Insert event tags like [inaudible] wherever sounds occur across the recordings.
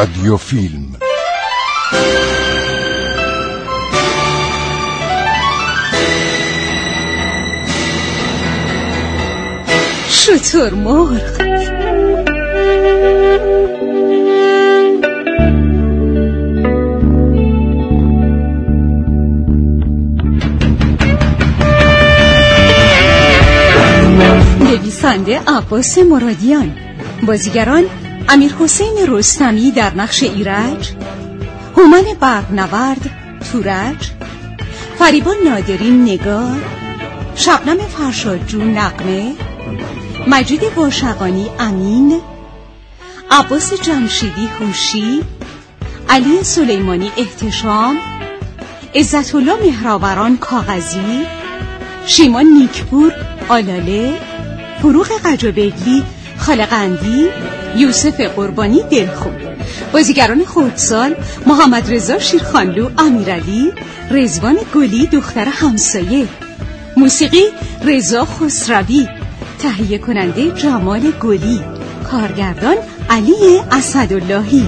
رادیو فیلم شطور مرغ؟ نویسنده عباس مرادیان بازیگران امیر حسین رستمی در نقش ایرج هومن برنورد تورج فریبان نادرین نگار شبنم فرشادجو نقمه مجید واشقانی امین عباس جمشیدی هوشی علی سلیمانی احتشام عزت الله مهراوران کاغذی شیمان نیکپور آلاله فروغ قجابگلی خالقندی یوسف قربانی دلخون بازیگران خودسال محمد رضا شیرخانلو امیرعلی رزوان گلی دختر همسایه. موسیقی رضا خسروی. تهیه کننده جمال گلی. کارگردان علی اسداللهی.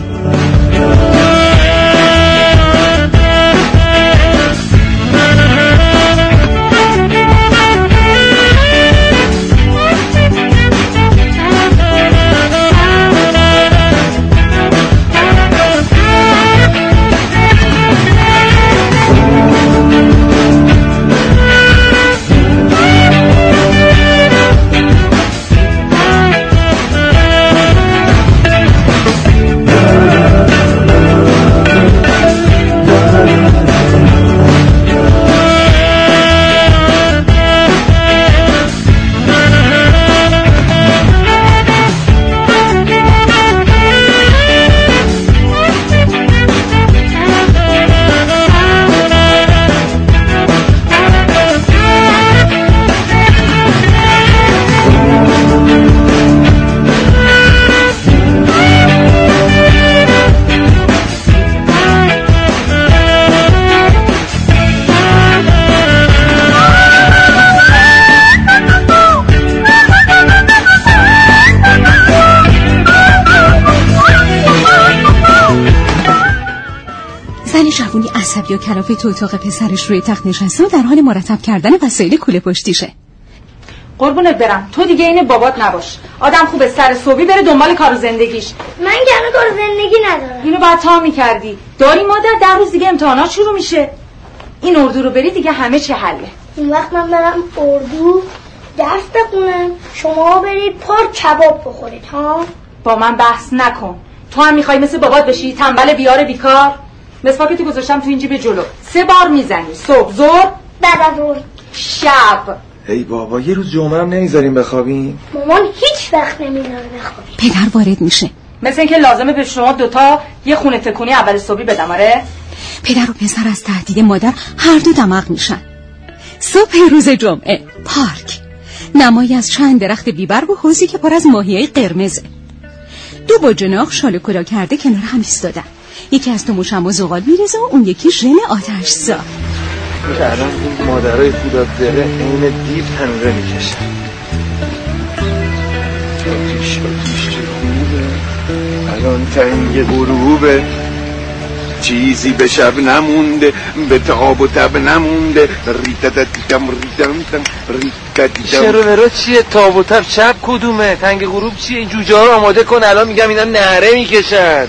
جوونی عصبی و کلافه تو اتاق پسرش روی تخت نشسته و در حال مرتب کردن وسایل کوله پشتیشه. قربونت برم. تو دیگه این بابات نباش. آدم خوب سر صبحی بره دنبال کار و زندگیش. من که کار زندگی ندارم. اینو بعد تا می‌کردی. داری مادر در روز دیگه امتحانات شروع میشه. این اردو رو بری دیگه همه چه حله. اون وقت من برم اردو درس بخونم. شما برید پر کباب بخورید ها؟ با من بحث نکن. تو هم می‌خوای مثل بابات بشی تنبل بیار بیکار. مسواکتو گذاشتم تو این جیب جلو. سه بار می‌زنی. صبح زور بعد از ظهر شب. ای بابا یه روز جمعه هم نمی‌ذاریم بخوابیم. مامان هیچ وقت نمی‌ذاره بخوابی پدر وارد میشه. مثل اینکه لازمه به شما دوتا یه خونه تکونی اول صبحی بدم آره؟ پدر و پسر از تهدید مادر هر دو دماغ میشن. صبح روز جمعه پارک. نمایی از چند درخت بیبر و حوزی که پر از ماهیای قرمزه. دو با جناق شال کلا کرده کنار هم ایستادن. یکی از تو مشم و زغال میریزه و اون یکی ژن آتش زا الان این مادرای خودت داره عین دیو تنوره می‌کشن. آتیش آتیش الان تنگ غروبه چیزی به شب نمونده به تاب و تب نمونده. ریتتتیتم ریتم تم ریتتیتم شرو مرو چیه؟ تاب و تب چپ کدومه؟ تنگ غروب چیه؟ این جوجه ها رو آماده کن. الان میگم اینا نهره می‌کشن.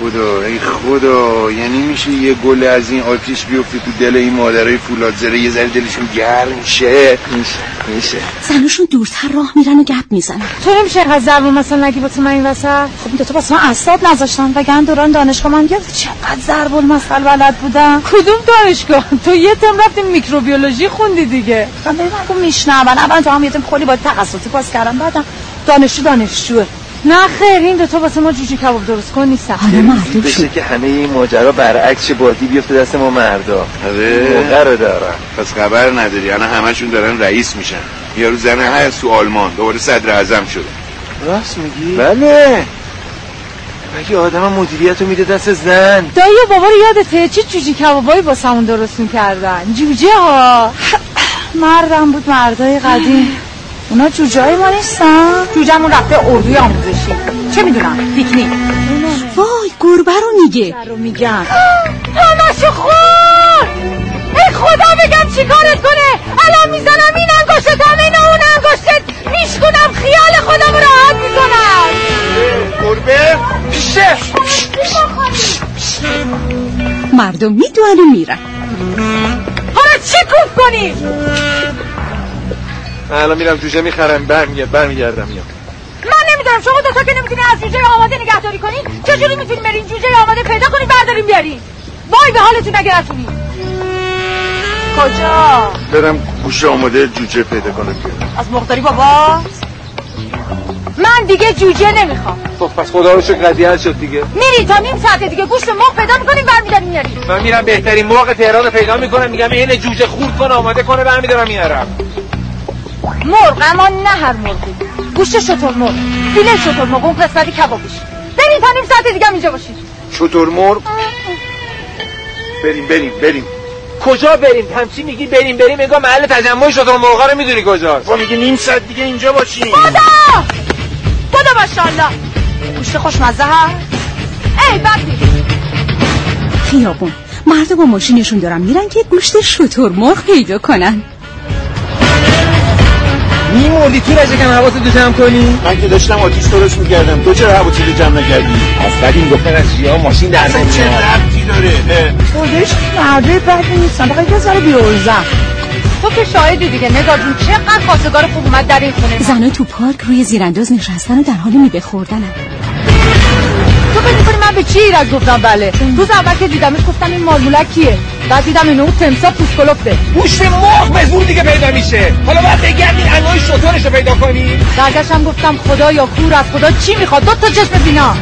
خدا ای خدا. یعنی میشه یه گل از این آتیش بیفته تو دل این مادرای فولاد زره یه ذره دلشون گرم شه میشه میشه. زناشون دورتر راه میرن و گپ می‌زنن. تو نمیشه از زبون مثلا نگی واسه من این وسط؟ خب این دوتا واسه من اصاب نذاشتن. وگرنه دوران دانشگاه من گفت چقدر ضرب المثل بلد بودم کدوم دانشگاه؟ تو یه ترم رفتیم میکروبیولوژی خوندی دیگه. من ببین من گفت میشنم اول تو هم یه ترم کلی با تخصصی پاس کردم بعدم دانشجو دانشجوه. نه خیر این دوتا واسه ما جوجه کباب درست کن نیستن حالا مردم بشه که همه این ماجرا برعکس بادی بیفته دست ما مردا. آره. موقع رو دارم پس خبر نداری. الان همشون دارن رئیس میشن. یارو زنه هست تو آلمان. دوباره صدر اعظم شده راست میگی؟ بله. مگه آدم مدیریت رو میده دست زن. دایی و بابا رو یادته؟ چه جوجه کبابایی با همون درست می‌کردن؟ جوجه ها. مردم بود مردای قدیم. اونا جوجای ما نیستن. جوجمون رفته اردوی آموزشی. چه می‌دونم؟ پیکنیک. وای گربه رو میگه. رو میگن. همشو خور! ای خدا بگم چیکارت کنه؟ الان می‌زنم این انگشت هم این اون انگشتت. میشکنم خیال خودم رو راحت می‌کنم. گربه پیشه. مردم میدوان و میرن. حالا چی کوف کنی؟ الان میرم جوجه می‌خرم برمیگرد برمیگردم میام. من نمی‌دونم شما دوتا که نمی‌تونی از جوجه آماده نگهداری کنی چجوری می‌تونی برین جوجه آماده پیدا کنی برداریم بیارین؟ وای به حالتون اگر نتونی کجا؟ برم گوش آماده جوجه پیدا کنم. بیارم از مختاری بابا؟ من دیگه جوجه نمی‌خوام. خب پس خدا رو شکر قضیه حل شد دیگه. میری تا نیم ساعت دیگه گوشت مرغ پیدا می‌کنیم برمیداریم میاری من میرم بهترین مرغ تهران رو پیدا می‌کنم میگم این جوجه خورد کن آماده کنه برمیدارم میارم. مرغ اما نه هر مرغی. گوشت شتر مرغ فیله شتر مرغ اون قسمتی کبابش بریم تا نیم ساعت دیگه اینجا باشید چطور مرغ؟ بریم بریم بریم. کجا بریم؟ همچی میگی بریم بریم انگار محل تجمع شتر مرغا رو می‌دونی کجاست با میگه نیم ساعت دیگه اینجا باشیم. خدا! خدا ماشاءالله. گوشت خوشمزه هست ای بدی خیابون. مردم با ماشینشون دارن میرن که گوشت شتر مرغ پیدا کنن. میمردی تو رجکم حواست تو جمع کنی؟ من که داشتم آتیش درست می‌کردم. تو چرا هوا رو جمع نکردی؟ از این گفتن از جیا ماشین در اصلا چه نمیاد. ربطی داره؟ خودش مرده بدی نیستن فقط یه ذره بیوزن تو که شاهدی دیگه. نگاه جون چقدر خواستگار خوب اومد در این خونه. زنها تو پارک روی زیرانداز نشستن و در حال میوه خوردنن. تو فکر می‌کنی من به چی ایراد گفتم؟ بله. روز اول که دیدمش گفتم این مارمولک کیه بعد دیدم اینو تمسا پوسکلوفته گوشت مرغ به زور دیگه پیدا میشه. حالا باید بگردین انواع شترش رو پیدا کنی. برگشتم گفتم خدا یا کور از خدا چی می‌خواد؟ دو تا چشم بینا.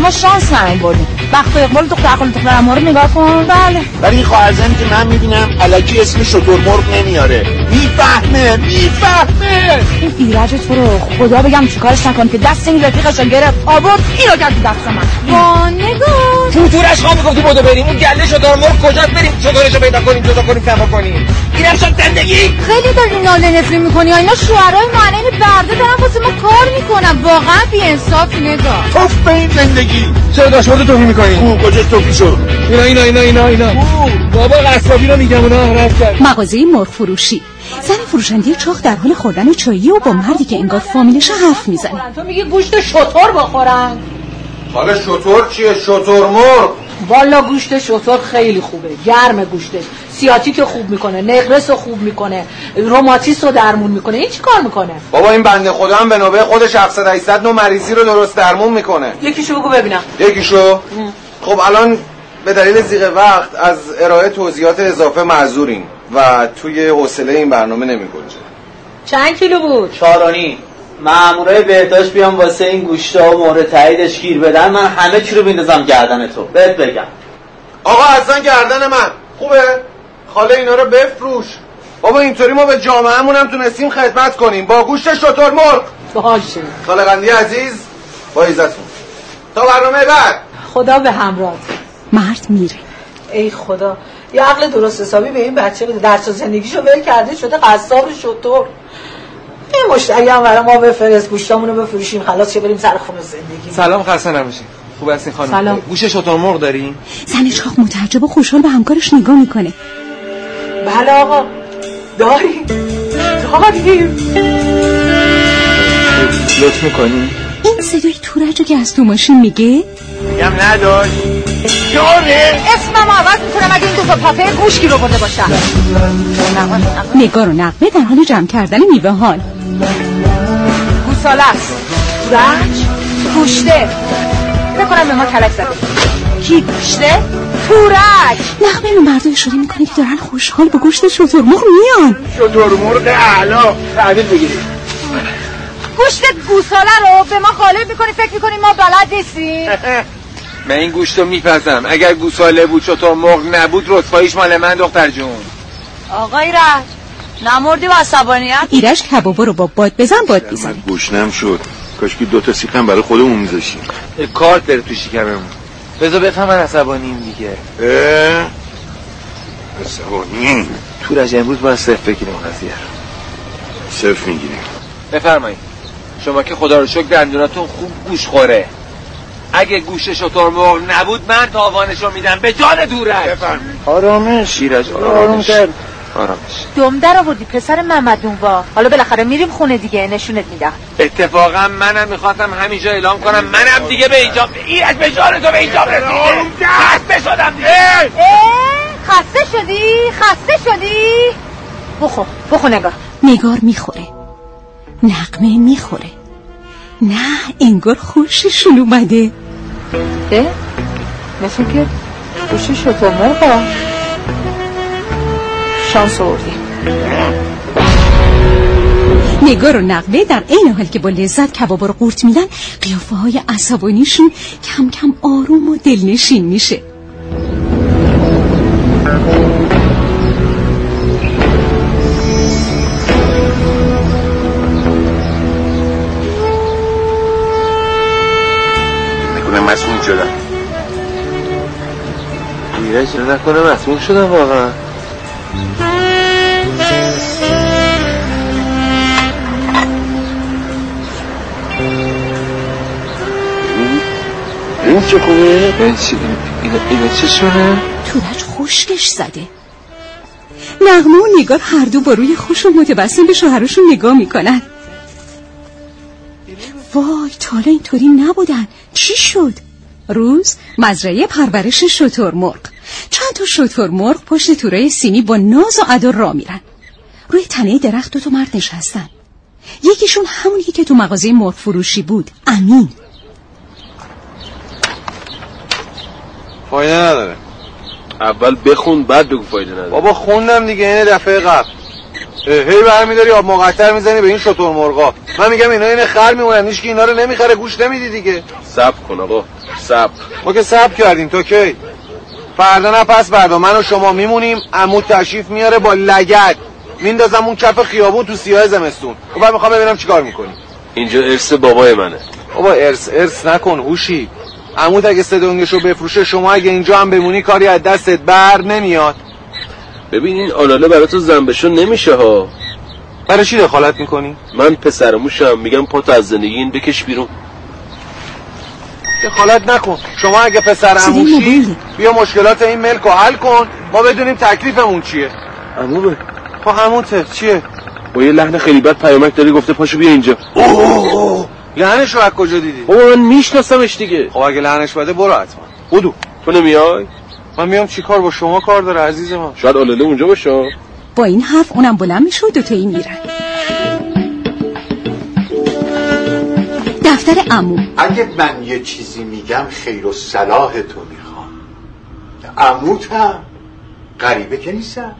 ما شانس نمیم بردیم. وقت و اقبال دختر عقل دختر ما رو نگاه کن. بله. ولی این خواهرزن که من می‌بینم علکی اسم شتر مرغ نمیاره. می‌فهمه می‌فهمه. این ایرج تو رو خدا بگم چیکارش نکن که دست این رفیقش گرفت. آورد اینو کرد تو دست من. با نگاه. تو تورش خواه می‌گفتی بودو بریم. اون گله شتر مرغ کجاست؟ بریم شترش رو پیدا کنیم جدا کنیم تمام کنیم. اینم شد زندگی. خیلی داری ناله نفری می‌کنی. اینا شوهرای معنی برده دارن واسه ما کار می‌کنن. واقعا بی انصافی نگاه. توف به این زندگی. چرا داشبورد توهی می‌کنی؟ او کجا توفی شد اینا اینا اینا اینا اینا. بابا قصابی رو میگم اونا رفت کرد. مغازه مرغ فروشی زن فروشنده چاق در حال خوردن چایی و با مردی که انگار فامیلش حرف می‌زنه. تو میگی گوشت شطور بخورن؟ حالا شطور چیه؟ شطور مرغ. والا گوشت شطور خیلی خوبه. گرم گوشتش. سیاتیک خوب می‌کنه نقرس رو خوب می‌کنه روماتیس رو درمون می‌کنه. این چی کار می‌کنه؟ بابا این بنده خدا هم به نوبه خودش 700 800 نوع مریضی رو درست درمون می‌کنه. یکیشو بگو ببینم. یکیشو؟ خب الان به دلیل زیغ وقت از ارائه توضیحات اضافه معذوریم و توی حوصله این برنامه نمیگنجه. چند کیلو بود؟ چارانی مامورای بهداشت بیام واسه این گوشتا و مورد تاییدش گیر بدن. من همه چی رو میندازم گردن تو. بهت بگم. آقا اصلا گردن من. خوبه؟ خاله اینا رو بفروش. بابا اینطوری ما به جامعهمون هم تونستیم خدمت کنیم. با گوشت شتر مرغ. باشه. خاله قندی عزیز با عزتون. تا برنامه بعد. خدا به همراه. مرد میره. ای خدا. یه عقل درست حسابی به این بچه بده. درس و زندگیشو ول کرده شده قصاب شطور. این مشتری هم برای ما بفرست گوشتامونو بفروشیم خلاص چه بریم سر خونه زندگی. سلام خسته نباشی. خوب هستین خانم؟ سلام. گوش شتر مرغ داری؟ زن چاق متعجب و خوشحال به همکارش نگاه می‌کنه. بله آقا. داریم داریم. لطف می‌کنی؟ این صدای تورج رو که از تو ماشین میگه؟ میگم نداشت. داره؟ اسمم عوض می‌کنم اگه این دو تا پاپه گوشکی رو برده باشم. نگار و نقمه در حال جمع کردن میوه هان گوساله است. رنج گوشته. فکر کنم به ما کلک زده. کی؟ گوشته؟ تورک. نقمه به مردم اشاره می‌کنه که دارن خوشحال با گوشت شتر مرغ میان. شتر مرغ اعلا تحویل بگیرید. گوشت گوساله رو به ما غالب می‌کنی فکر می‌کنی ما بلد نیستیم [laughs] من این گوشت رو میپزم. اگر گوساله بود شتر مرغ نبود رسواییش مال من دختر جون. آقای رد نمردی و عصبانیت؟ ایرج کبابا رو با باد بزن باد من می‌زنه گشنم شد. کاش که دو تا سیخم برای خودمون میذاشیم کارت بره تو شکممون. بذار بفهمن عصبانیم دیگه. اه؟ عصبانی تورج امروز باید صرف بگیریم قضیه رو. صرف می‌گیریم. بفرمایید. شما که خدا رو شکر دندوناتون خوب گوش خوره. اگه گوش شطور مرغ نبود من تاوانشو میدم به جان دورش. بفرمایید. آرامش. شیرج آرامش. کرد آرامش. دم در آوردی پسر محمد نونوا حالا بالاخره میریم خونه دیگه. نشونت میدم. اتفاقا منم می‌خواستم همینجا اعلام کنم منم دیگه به اینجا ایرج به جان تو به اینجا رسیده خسته شدم دیگه. خسته شدی؟ خسته شدی؟ بخور. بخور نگاه. نگار می‌خوره. نقمه می‌خوره. نه انگار خوششون اومده. اه؟ مثل که گوشی شطور مرغا. شانس آوردی. نگار و نقمه در عین حال که با لذت کبابا رو قورت میدن قیافه های عصبانیشون کم کم آروم و دلنشین میشه. شدم ایرج نکنه مسئول شدم واقعا این چه خوبه؟ این چی اینا چه شونه؟ تورج خشکش زده نغمه و نگار هر دو با روی خوش و متبسم به شوهرشون نگاه می‌کنن وای تالا اینطوری نبودن چی شد؟ روز مزرعه پرورش شتر مرغ. چند تا شتر مرغ پشت تورای سیمی با ناز و ادا را میرن. روی تنه درخت دو تا مرد نشستن. یکیشون همونی که تو مغازه مرغ فروشی بود امین. فایده نداره. اول بخون بعد بگو فایده نداره. بابا خوندم دیگه این دفعه قبل. هی برمیداری آب مقطر می‌زنی به این شطور مرغا. من میگم اینا این خر میمونن هیچ کی اینا رو نمی‌خره گوش نمیدی دیگه. صبر کن آقا. صبر. ما که سب کردیم تو کی؟ فردا نه پس فردا من و شما میمونیم عمو تشریف میاره با لگد. میندازم اون کف خیابون تو سیاه زمستون. خب بعد می‌خوام ببینم چیکار می‌کنی. اینجا ارث بابای منه. بابا ارس ارس نکن هوشی. عمود اگه سدونگشو بفروشه شما اگه اینجا هم بمونی کاری از دستت بر نمیاد. ببین این آلاله برای تو زنبشو نمیشه ها. برای چی دخالت می‌کنی؟ من پسرموشم میگم پاتو از زندگی این بکش بیرون. دخالت نکن. شما اگه پسر عموشی. بیا مشکلات این ملک رو حل کن. ما بدونیم تکلیفمون چیه. عمو به خب همونته چیه؟ با یه لحن خیلی بد پیامک داری گفته پاشو بیا اینجا. لعنش رو از کجا دیدی؟ بابا من میشناسمش دیگه. خب اگه لعنش بده برو حتما. بودو تو نمیای؟ من میام چی کار با شما کار داره عزیز من؟ شاید آلاله اونجا باشه. با این حرف اونم بلند میشه و دوتایی میرن. دفتر عمو. اگه من یه چیزی میگم خیر و صلاح تو می‌خوام. عموت هم غریبه که نیستم.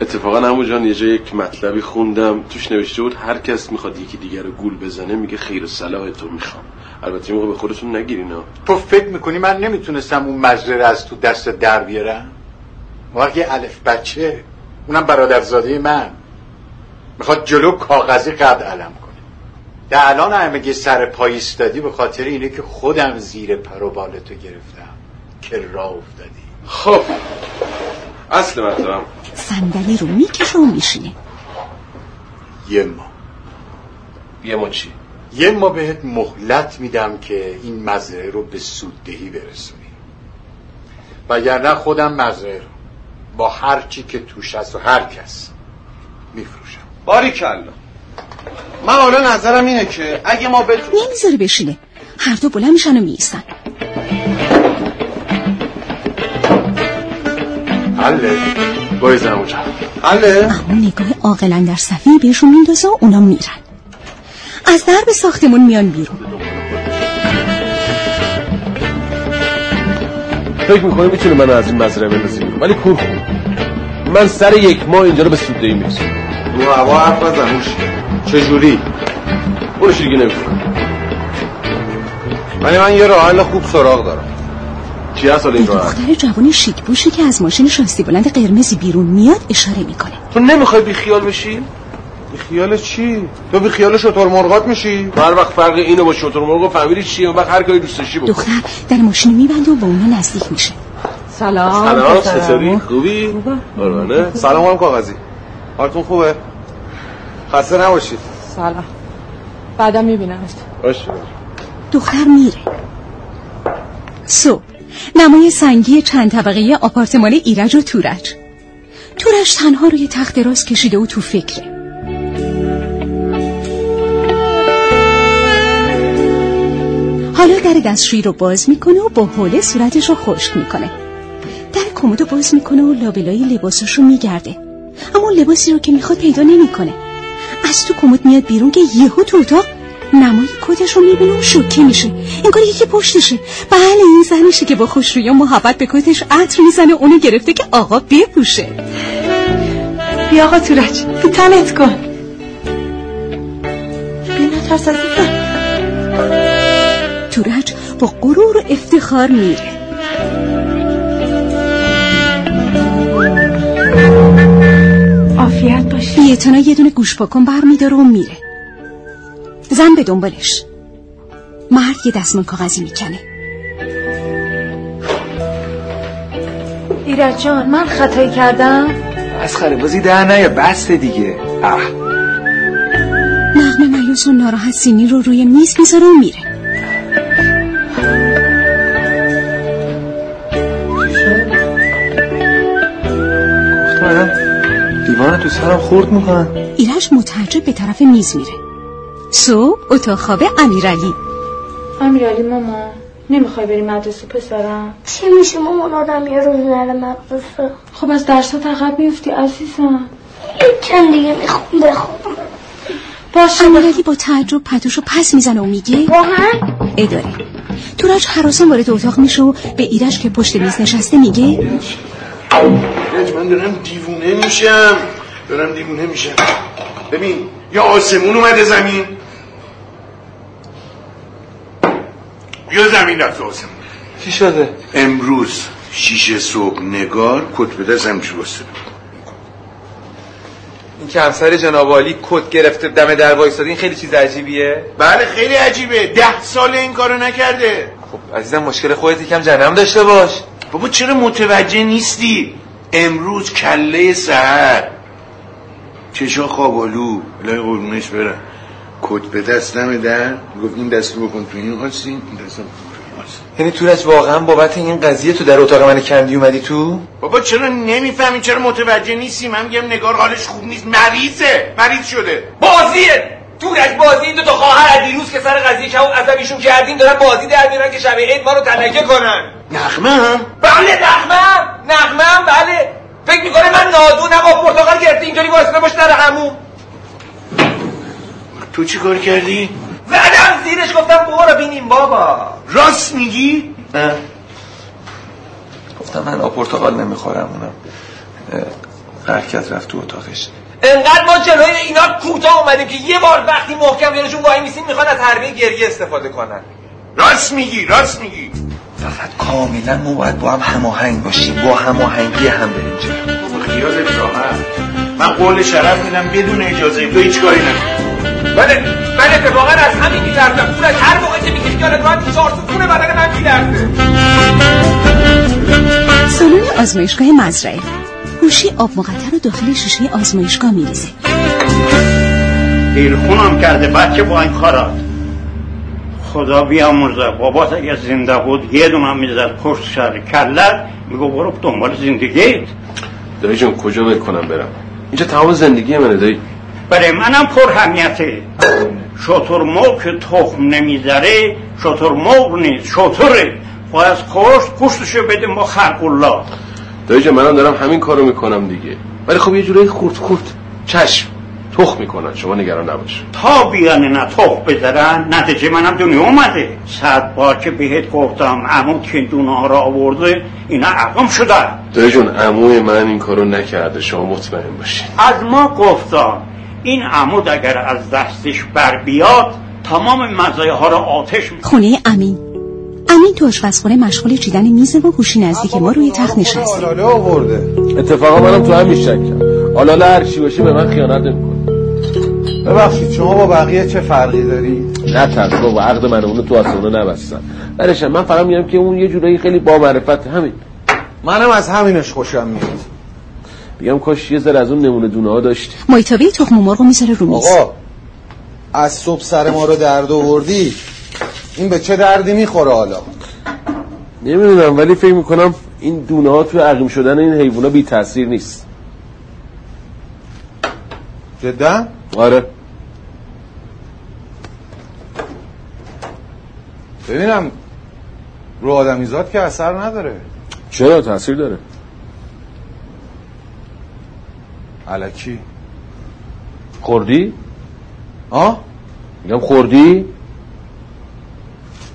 اتفاقا عمو جان یه جا یک مطلبی خوندم. توش نوشته بود هر کس می‌خواد یکی دیگر رو گول بزنه میگه خیر و صلاح تو می‌خوام. البته این موقع به خودتون نگیرین تو فکر می‌کنی من نمی‌تونستم اون مزرعه از تو دست در بیارم؟ وقتی الف بچه. اونم برادرزاده من. می‌خواد جلو کاغذی قد علم در الان همه سر پای ایستادی به خاطر اینه که خودم زیر پر و بال تو گرفتم. که راه افتادی. خب. اصل مطلبم. صندلی رو می‌کشه و میشینه. یه ما. یه ما چی؟ یه ما بهت مهلت میدم که این مزرعه رو به سوددهی برسونی. وگرنه خودم مزرعه رو با هر چی که توش هست و هر کس میفروشم. باری کلا من حالا نظرم اینه که اگه ما بتونیم نمی‌ذاره بشینه. هر دو بلند میشن و میستن حله. بایز عمو جان. حله؟ اما نگاه عاقلا در صفحه بهشون میندازه و اونا میرن. از درب ساختمون میان بیرون. فکر می‌کنه می‌تونه من از این مزرعه بندازی بیرون؟ ولی کور من سر یک ماه اینجا رو به سوددهی میرسونم. رو هوا حرف نزن چجوری؟ برو شیرگی نمی‌کنم. ولی من یه راه خوب سراغ دارم. چی هست این راحت دختر جوان شیک پوشی که از ماشین شاستی بلند قرمزی بیرون میاد اشاره می‌کنه. تو نمی‌خوای بی خیال بشی؟ بی خیال چی؟ تو بی خیال شطور مرغات میشی؟ هر وقت فرق اینو با شتر مرغ فهمیدی چیه اون وقت هر کاری دوست داشتی بکن. دختر در ماشین میبنده و با اونا نزدیک میشه. سلام سلام چطوری؟ خوبی؟ قربانه. سلام خانم کاغذی. حالتون خوبه؟ خسته نباشید. سلام. بعدم میبینمت. باشه دختر میره. صبح. نمای سنگی چند طبقه آپارتمان ایرج و تورج. تورج تنها روی تخت راست کشیده و تو فکره. حالا در دستشویی رو باز می‌کنه و با حوله صورتش رو خشک می‌کنه. در کمدو باز می‌کنه و لابلای لباسش رو میگرده. اما لباسی رو که می‌خواد پیدا نمی‌کنه. از تو کمد میاد بیرون که یهو تو اتاق نمای کتش رو می‌بینه و شوکه میشه. انگار یکی پشتشه بله این زنشه که با خوشرویی و محبت به کتش عطر می‌زنه اونو گرفته که آقا بپوشه. بیا آقا تورج تو تنت کن. بیا نترس عزیزم تورج با غرور و افتخار میره. عافیت بیعتنا یه دونه گوش پاکن بر میداره و میره. زن به دنبالش. مرد یه دستمان کاغذی می‌کنه. ایرج جان من خطایی کردم؟ از خره بازی در نیا بسته دیگه. اه نغمه مایوس و ناراحت سینی رو روی میز می‌ذاره و میره. گفتم دیوانه تو سرم خورد می‌کنن. ایرج متعجب به طرف میز میره. صبح اتاق خواب امیرعلی. امیرعلی ماما نمی‌خوای بری مدرسه پسرم؟ چی میشه مامان آدم یه روز نره مدرسه. خب از درسات عقب میفتی عزیزم. یک چند دیگه می‌خوام بخونم باشه امیرعلی با تعجب پتوشو پس می‌زنه و میگه واقعا؟ اداره. تورج حراسان وارد اتاق میشه و به ایرج که پشت میز نشسته میگه ایرج من دارم دیوونه میشم. دارم دیوونه میشم. ببین یا آسمون اومده زمین. یا زمین رفت آسمون. چی شده؟ امروز شیشه صبح نگار کت به دست همچه بسته. این که همسر جناب عالی کت گرفته دم در وایساده این خیلی چیز عجیبیه. بله خیلی عجیبه. ده سال این کارو نکرده. خب عزیزم مشکل خودت یکم جنم داشته باش. بابا چرا متوجه نیستی؟ امروز کله سهر چشا خوابالو. الهی قربونش برم. کت به دست در گفت این دستو بکن تو این آسین این آسین یعنی تورج واقعا بابت این قضیه تو در اتاق من کندی اومدی تو؟ بابا چرا نمی‌فهمی؟ چرا متوجه نیستی؟ من میگم نگار حالش خوب نیست. مریضه. مریض شده. بازیه. تورج بازی. این دو تا خواهر از دیروز که سر قضیه که اون عصبیشون کردیم دارن بازی در میارن که شب عید ما رو تلکه کنن. نخمه هم. بله نغمه نغمه بله. فکر می‌کنه من نادونم با پرتقال گرفته اینطوری واسطه باش در همون تو چی کار کردی؟ زدم زیرش گفتم برو بینیم بابا. راست میگی؟ نه گفتم من آپورتقال نمی‌خورم اونم. حرکت رفت تو اتاقش. انقدر ما جلوی اینا کوتاه اومدیم که یه بار وقتی محکم جلوشون وای میسیم می‌خوان از حربه گریه استفاده کنن. راست میگی راست میگی. فقط کاملا ما باید با هم هماهنگ باشیم. با هماهنگی هم بریم جلو. بابا خیالت راحت من قول شرف میدم بدون اجازه. تو هیچ کاری نکن. بله من اتفاقا از همین میلرزم پولش هر موقع که می‌کشی یادت راحت چهار ستون بدن من میلرزه سالن آزمایشگاه مزرعه. گوشی آب مقطر رو داخل شیشه آزمایشگاه میریزه. دیرخونم کرده بچه با این کارات. خدا بیامرزه. بابات اگه زنده بود یه دونم می‌زد پشت شهر کلت میگو برو دنبال زندگیت. دایی جون کجا ول کنم برم؟ اینجا تمام زندگی منه دایی. برای منم پر همیته. مرغ که تخم نمی‌ذاره مرغ نیست شطوره. باید کشت گوشتشو بده ما خلق الله. دایی جون منم دارم همین کارو می‌کنم دیگه. ولی خب یه جورایی خورد خورد. چشم. تخ می‌کنن. شما نگران نباش. تا بیان نه تخم بذارن نتیجه منم دنیا اومده. صد بار که بهت گفتم عمو که دونه را آورده اینا عقم شدن. دایی جون عموی من این کارو نکرده. شما مطمئن باشین. از ما گفتم این عمود اگر از دستش بر بیاد تمام مزایاها رو آتش می- خونه امین. امین تو آشپزخونه مشغول چیدن میزه و گوشی نزدیک ما روی تخت نشسته آلاله آورده. اتفاقا منم تو همین شکم حالا هر چی باشه به من خیانت نمی‌کنه. ببخشید شما با بقیه چه فرقی دارید نه ترس بابا عقد من اونو تو آسمونه نبستم. برشم من فقط میگم که اون یه جورایی خیلی با معرفت همین. منم از همینش خوشم میاد. میگم کاش یه ذره از اون نمونه دونه ها داشتی. مایتابه تخم مرغ می‌ذاره رو میز. آقا از صبح سر ما رو درد آوردی این به چه دردی می‌خوره حالا؟ نمی‌دونم ولی فکر می‌کنم این دونه ها توی عقیم شدن این حیوونا بی تاثیر نیست. جدا؟ آره. ببینم رو آدمیزاد که اثر نداره. چرا؟ تاثیر داره. علکی. خوردی؟ آه میگم خوردی؟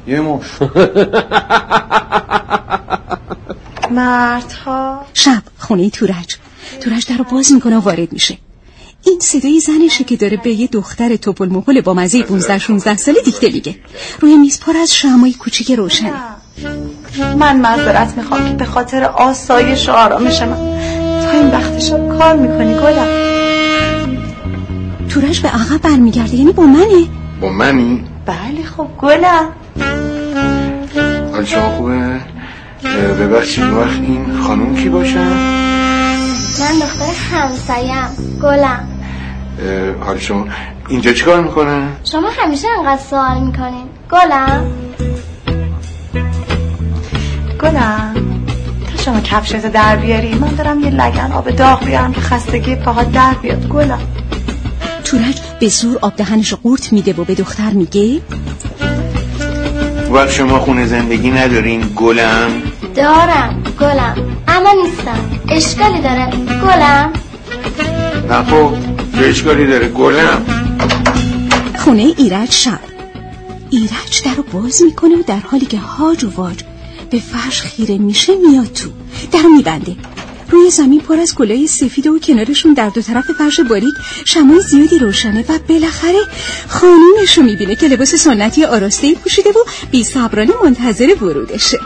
یه مش [laughs] مردها. شب خونه تورج. تورج در رو باز می‌کنه و وارد میشه. این صدای زنشه که داره به یه دختر توپل مپل با مزه 15 16 ساله دیکته میگه روی میز پر از شمعای کوچیک روشنه من معذرت می‌خوام که به خاطر آسایش و آرامش من تا این وقت شب کار می‌کنی گلم تورج به عقب برمیگرده یعنی با منه با منی؟ بله خب گلم حال شما خوبه؟ ببخشید وقت این خانوم کی باشن؟ من دختر همسایم گلم. حال شما اینجا چیکار می‌کنن؟ شما همیشه انقدر سوال می‌کنین. گلم. گلم تا شما کفشت در بیاری من دارم یه لگن آب داغ بیارم که خستگی پاها در بیاد. گلم. تورج به زور آب دهنش رو قورت میده و به دختر میگه وقت شما خونه زندگی ندارین گلم؟ دارم گلم. اما نیستم. اشکالی داره. گلم. نه خب چه اشکالی داره. گلم؟ خونه ایرج شب. ایرج در رو باز می‌کنه و در حالی که هاج و واج به فرش خیره میشه میاد تو. در رو میبنده. روی زمین پر از گلای سفید و کنارشون در دو طرف فرش باریک شمای زیادی روشنه و بالاخره خانومش رو می‌بینه که لباس سنتی آراسته پوشیده و بی منتظر ورودشه.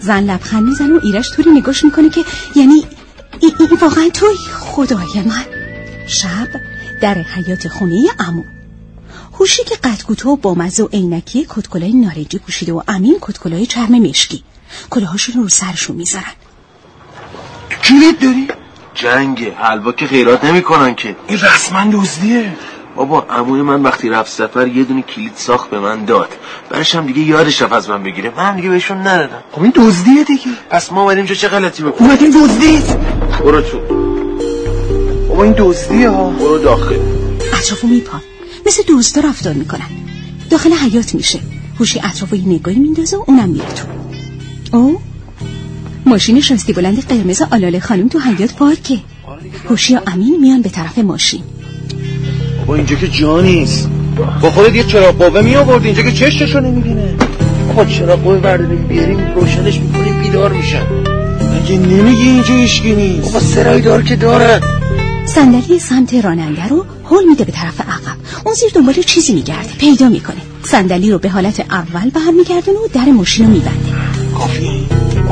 زن لبخند می‌زنه و ایرج طوری نگاش می‌کنه که یعنی این, این واقعا توی خدای من. شب در حیات خونه عمو. هوشی که قدکوتو و بامزه و عینکی کتکلای نارنجی پوشیده و امین کتکلای چرم مشکی. کلاهاشون رو سرشون می‌ذارن کلید داری؟ جنگه حلوا که خیرات نمی‌کنن که. این رسما دزدیه. بابا عموی من وقتی رفت سفر یه دونه کلید ساخت به من داد. برش هم دیگه یادش رفت از من بگیره. من دیگه بهشون ندادم. خب این دزدیه دیگه. پس ما اومدیم چه غلطی بکنیم؟ اومدین دزدید برو تو. بابا این دزدیه ها. برو داخل. اطرافو میپان مثل دوستا رفتار می‌کنن. داخل حیات میشه. هوشی اطرافو یه نگاهی میندازه و اونم میره تو. او؟ ماشین شاستی بلند قرمز آلاله خانم تو حیات پارکه. هوشی و امین میان به طرف ماشین. بابا اینجا که جا نیست با خودت یه چراغ قوه می آوردی اینجا که چشتشو نمی‌بینه. بابا چرا قوه برداریم بیاریم روشنش می‌کنیم بیدار میشن. مگه نمیگی اینجا هیچکی نیست؟ بابا سرای دار که دارن صندلی سمت راننده رو هل میده به طرف عقب. اون زیر دنبال چیزی میگرده پیدا می‌کنه. صندلی رو به حالت اول برمیگردونه و در ماشین رو میبنده. کافیه.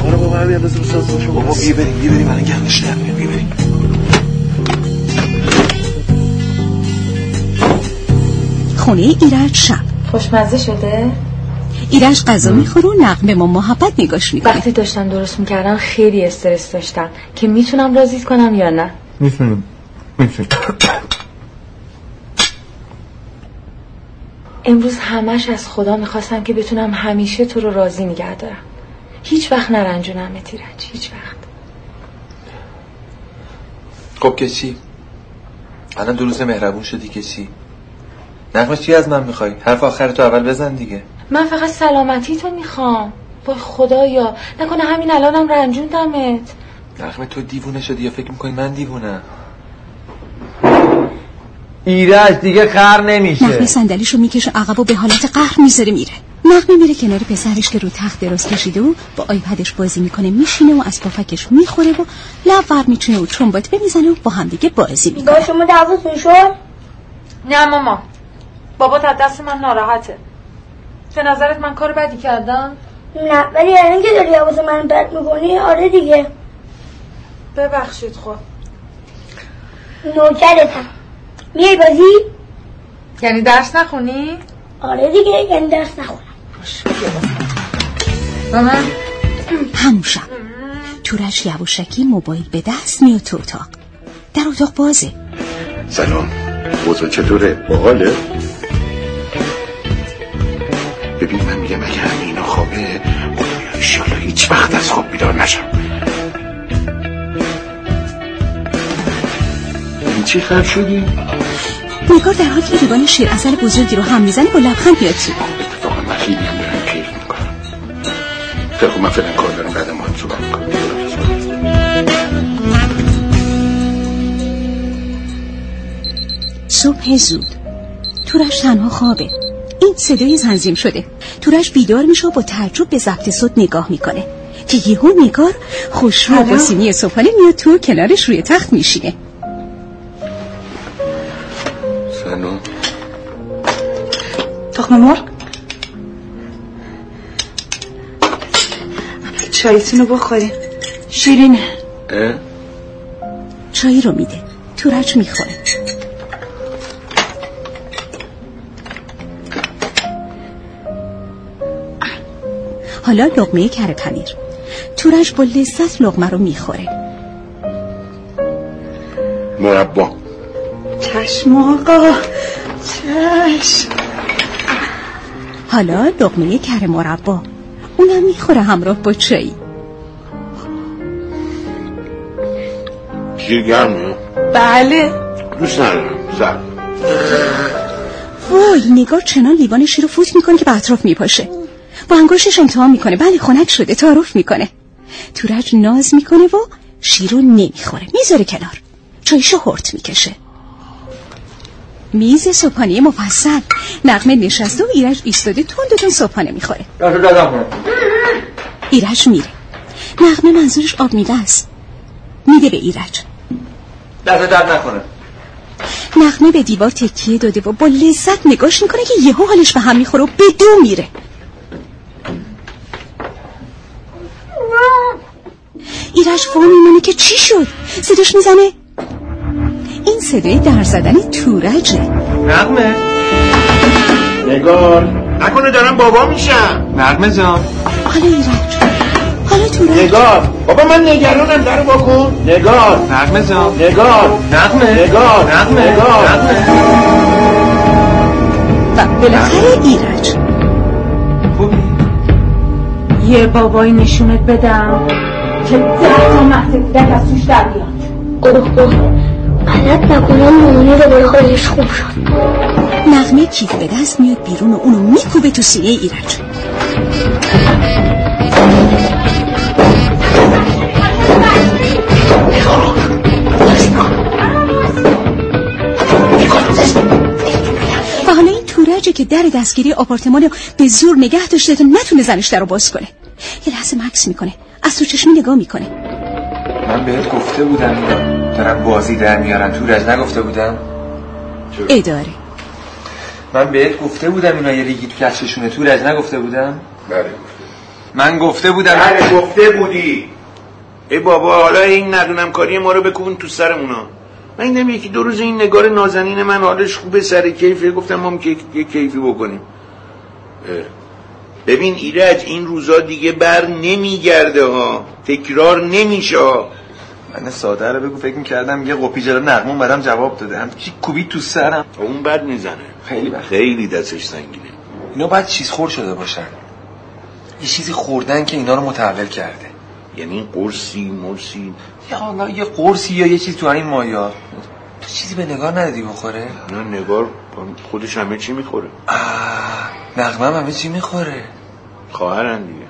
آره بابا همین اندازه رو ساز شما بابا بیا بریم بیا بریم الان گردش در خونه ایرج شب. خوشمزه شده؟ ایرج غذا می‌خوره و نقمه ما محبت نگاش می‌کنه. وقتی داشتم درست می‌کردم خیلی استرس داشتم که می‌تونم رازیت کنم یا نه. می‌تونم می‌تونم امروز همش از خدا می‌خواستم که بتونم همیشه تو رو راضی نگه دارم هیچ وقت نرنجونم تیرج هیچ وقت. خب که چی الان دو روز مهربون شدی که چی نقمه چی از من می‌خوای؟ حرف آخر تو اول بزن دیگه. من فقط سلامتی تو می‌خوام. وای خدایا. نکنه همین الانم رنجوندمت نقمه تو دیوونه شدی یا فکر می‌کنی من دیوونه ایرج دیگه خر نمیشه. نقمه صندلیشو می‌کشه عقب و به حالت قهر می‌ذاره میره. نقمه میره کنار پسرش که رو تخت دراز کشیده و با آیپدش بازی می‌کنه میشینه و از پافکش می‌خوره و لب ور میچونه و چنبات بمیزنه و با هم دیگه بازی می‌کنه. با شما دعوتون شد؟ نه ماما. بابا تا دست من ناراحته. به نظرت من کار بدی کردم؟ نه ولی الان که داری حواس من بد می‌کنی؟ آره دیگه. ببخشید خب. نوکرتم. میای بازی؟ یعنی درس نخونی؟ آره دیگه یعنی درس نخونم. و من؟ همون شب تورش یواشکی موبایل به دست میاد تو اتاق. در اتاق بازه. سلام. اوضاع چطوره؟ باحاله؟ ببین من میگم اگه همین خوابه خدایا ایشالا هیچ وقت از خواب بیدار نشم. این چی خرد شدی؟ نگار در حالی که لیوان شیر اصل بزرگی رو هم می‌زنه با لبخند میاد تو اتفاقا من خیلی هم دارم کیف می‌کنم. خیلی خوب من فعلا کار دارم بعد ما هم صحبت می‌کنم. صبح زود. تورش تنها خوابه. این صدای تنظیم شده. تورش بیدار میشه و با تعجب به ضبط صوت نگاه می‌کنه. که یهو نگار خوشرو با سینی صبحانه میاد تو کنارش روی تخت میشینه. سلام. تخم مرغ؟ چایتون رو بخوریم شیرینه. اه؟ چایی رو میده. تورج می‌خوره. حالا لقمه کره پنیر تورج با لذت لقمه رو می‌خوره. مربا چشم آقا چشم. حالا لقمه کره مربا اونم می‌خوره همراه با چایی شیر گرمه؟ بله. دوست ندارم. سر. وای نگار چنان لیوان شیر رو فوت می‌کنه که به اطراف میپاشه. با انگشتش امتحان می‌کنه. بله خنک شده تعارف می‌کنه. تورج ناز می‌کنه و شیر رو نمی‌خوره. می‌ذاره کنار. چایشو هرت می‌کشه. میز صبحانه مفصل. نقمه نشسته و ایرج ایستاده تون تون صبحانه می‌خوره. ایرج میره. نقمه منظورش آب میده است. میده به ایرج. دست درد نکنه. نقمه به دیوار تکیه داده و با لذت نگاش می‌کنه که یهو حالش به هم می‌خوره و به دو میره. ایرج وا میمونه که چی شد؟ صداش می‌زنه. این صدای در زدن تورجه. نقمه نگار. نکنه دارم بابا میشم. نقمه جان. حالا ایرج. حالا تورج نگار. بابا من نگرانم در واکن نگار. نقمه جان. نگار. نقمه نگار. نقمه نگار. نقمه و بالاخره ایرج. خوبی؟ یه بابایی نشونت بدم که ده تا مهد کودک از توش در بیاد. اوه اوه. غلط نکنم مامانی رو بالا خودش خوب شد. نغمه کیف به دست میاد بیرون و اونو میکوبه تو سینه ایرج. که در دستگیری آپارتمان به زور نگه داشته تا نتونه زنش در رو باز کنه. یه لحظه مکس می‌کنه. از تو چشمی نگاه می‌کنه. من بهت گفته بودم دارم بازی در میارن. تورج نگفته بودم؟ اداره. من بهت گفته بودم اینا یه ریگی تو کفششونه. تورج نگفته بودم؟ بله من گفته بودم. بله گفته بودی. ای بابا حالا این ندونم کاری ما رو بکن تو سرمونا من اینم یکی دو روز این نگار نازنین من حالش خوبه سر کیفه گفتم ما هم که یه کیفی بکنیم. ببین ایرج این روزا دیگه بر نمیگرده ها. تکرار نمیشه ها. من ساده رو بگو فکر می‌کردم یه قپی جلو نقمه اومدم جواب داده. همچی کوبی تو سرم؟ اون بد می‌زنه. خیلی بد. خیلی دستش سنگینه. اینا باید چیز خور شده باشن. یه چیزی خوردن که اینا رو متحول کرده. یعنی قرصی مرسی. یا حالا یه قرصی یا یه چیز تو این مایا تو چیزی به نگاه ندادی بخوره؟ نه نگار خودش همه چی می‌خوره. نقمه هم همه چی می‌خوره. خواهرن دیگه.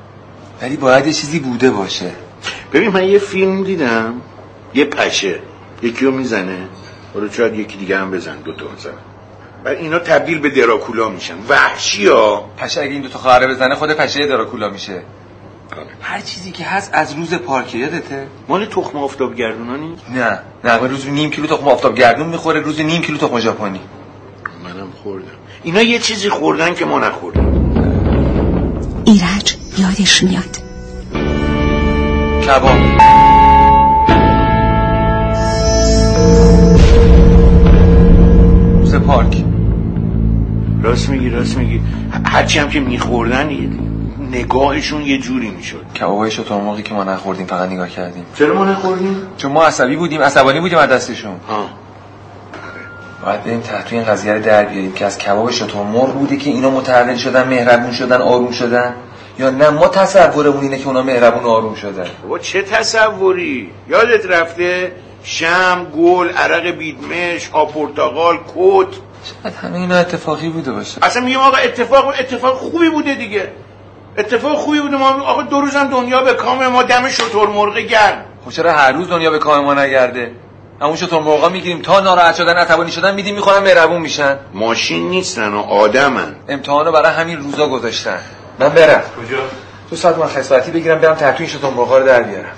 ولی باید یه چیزی بوده باشه. ببین من یه فیلم دیدم یه پشه. یکی رو می‌زنه. حالا شاید یکی دیگه هم بزن دوتا بزن. بعد اینا تبدیل به دراکولا میشن. وحشی ها. پشه اگه این دوتا خواهره بزنه خود پشه دراکولا میشه. هر چیزی که هست از روز پارکه یادته؟ مال تخم آفتاب گردونانی؟ نه نقمه روز نیم کیلو تخم آفتاب گردون می‌خوره روز نیم کیلو تخم ژاپنی. منم خوردم. اینا یه چیزی خوردن که ما نخوردیم. ایرج یادش میاد. کباب. روز پارک. راست میگی راست میگی. هرچی هم که میخوردن نگاهشون یه جوری می‌شد. کبابای شطور مرغی که ما نخوردیم فقط نگاه کردیم. چرا ما نخوردیم؟ چون ما عصبی بودیم عصبانی بودیم از دستشون. ها باید بریم تحت این قضیه رو در بیاریم که از کباب شطور مرغ بوده که اینا متحول شدن مهربون شدن آروم شدن. یا نه ما تصورمون اینه که اونا مهربون و آروم شدن. بابا چه تصوری؟ یادت رفته؟ شم گل عرق بیدمش آب پرتقال کت. شاید همه اینا اتفاقی بوده باشه. اصلا میگم آقا اتفاق اتفاق خوبی بوده دیگه. اتفاق خوبی بوده ما آقا دو روزم دنیا به کام ما دم شطور مرغ گرم. خب چرا هر روز دنیا به کام ما نگرده؟ همون شطور مرغا می‌گیریم تا ناراحت شدن عصبانی شدن میدیم می‌خورن مهربون میشن. ماشین نیستن و آدمن. امتحانو برای همین روزا گذاشتن. من برم. کجا؟ تو ساعت من خسارتی بگیرم برم تحت این شطور مرغا رو در بیارم.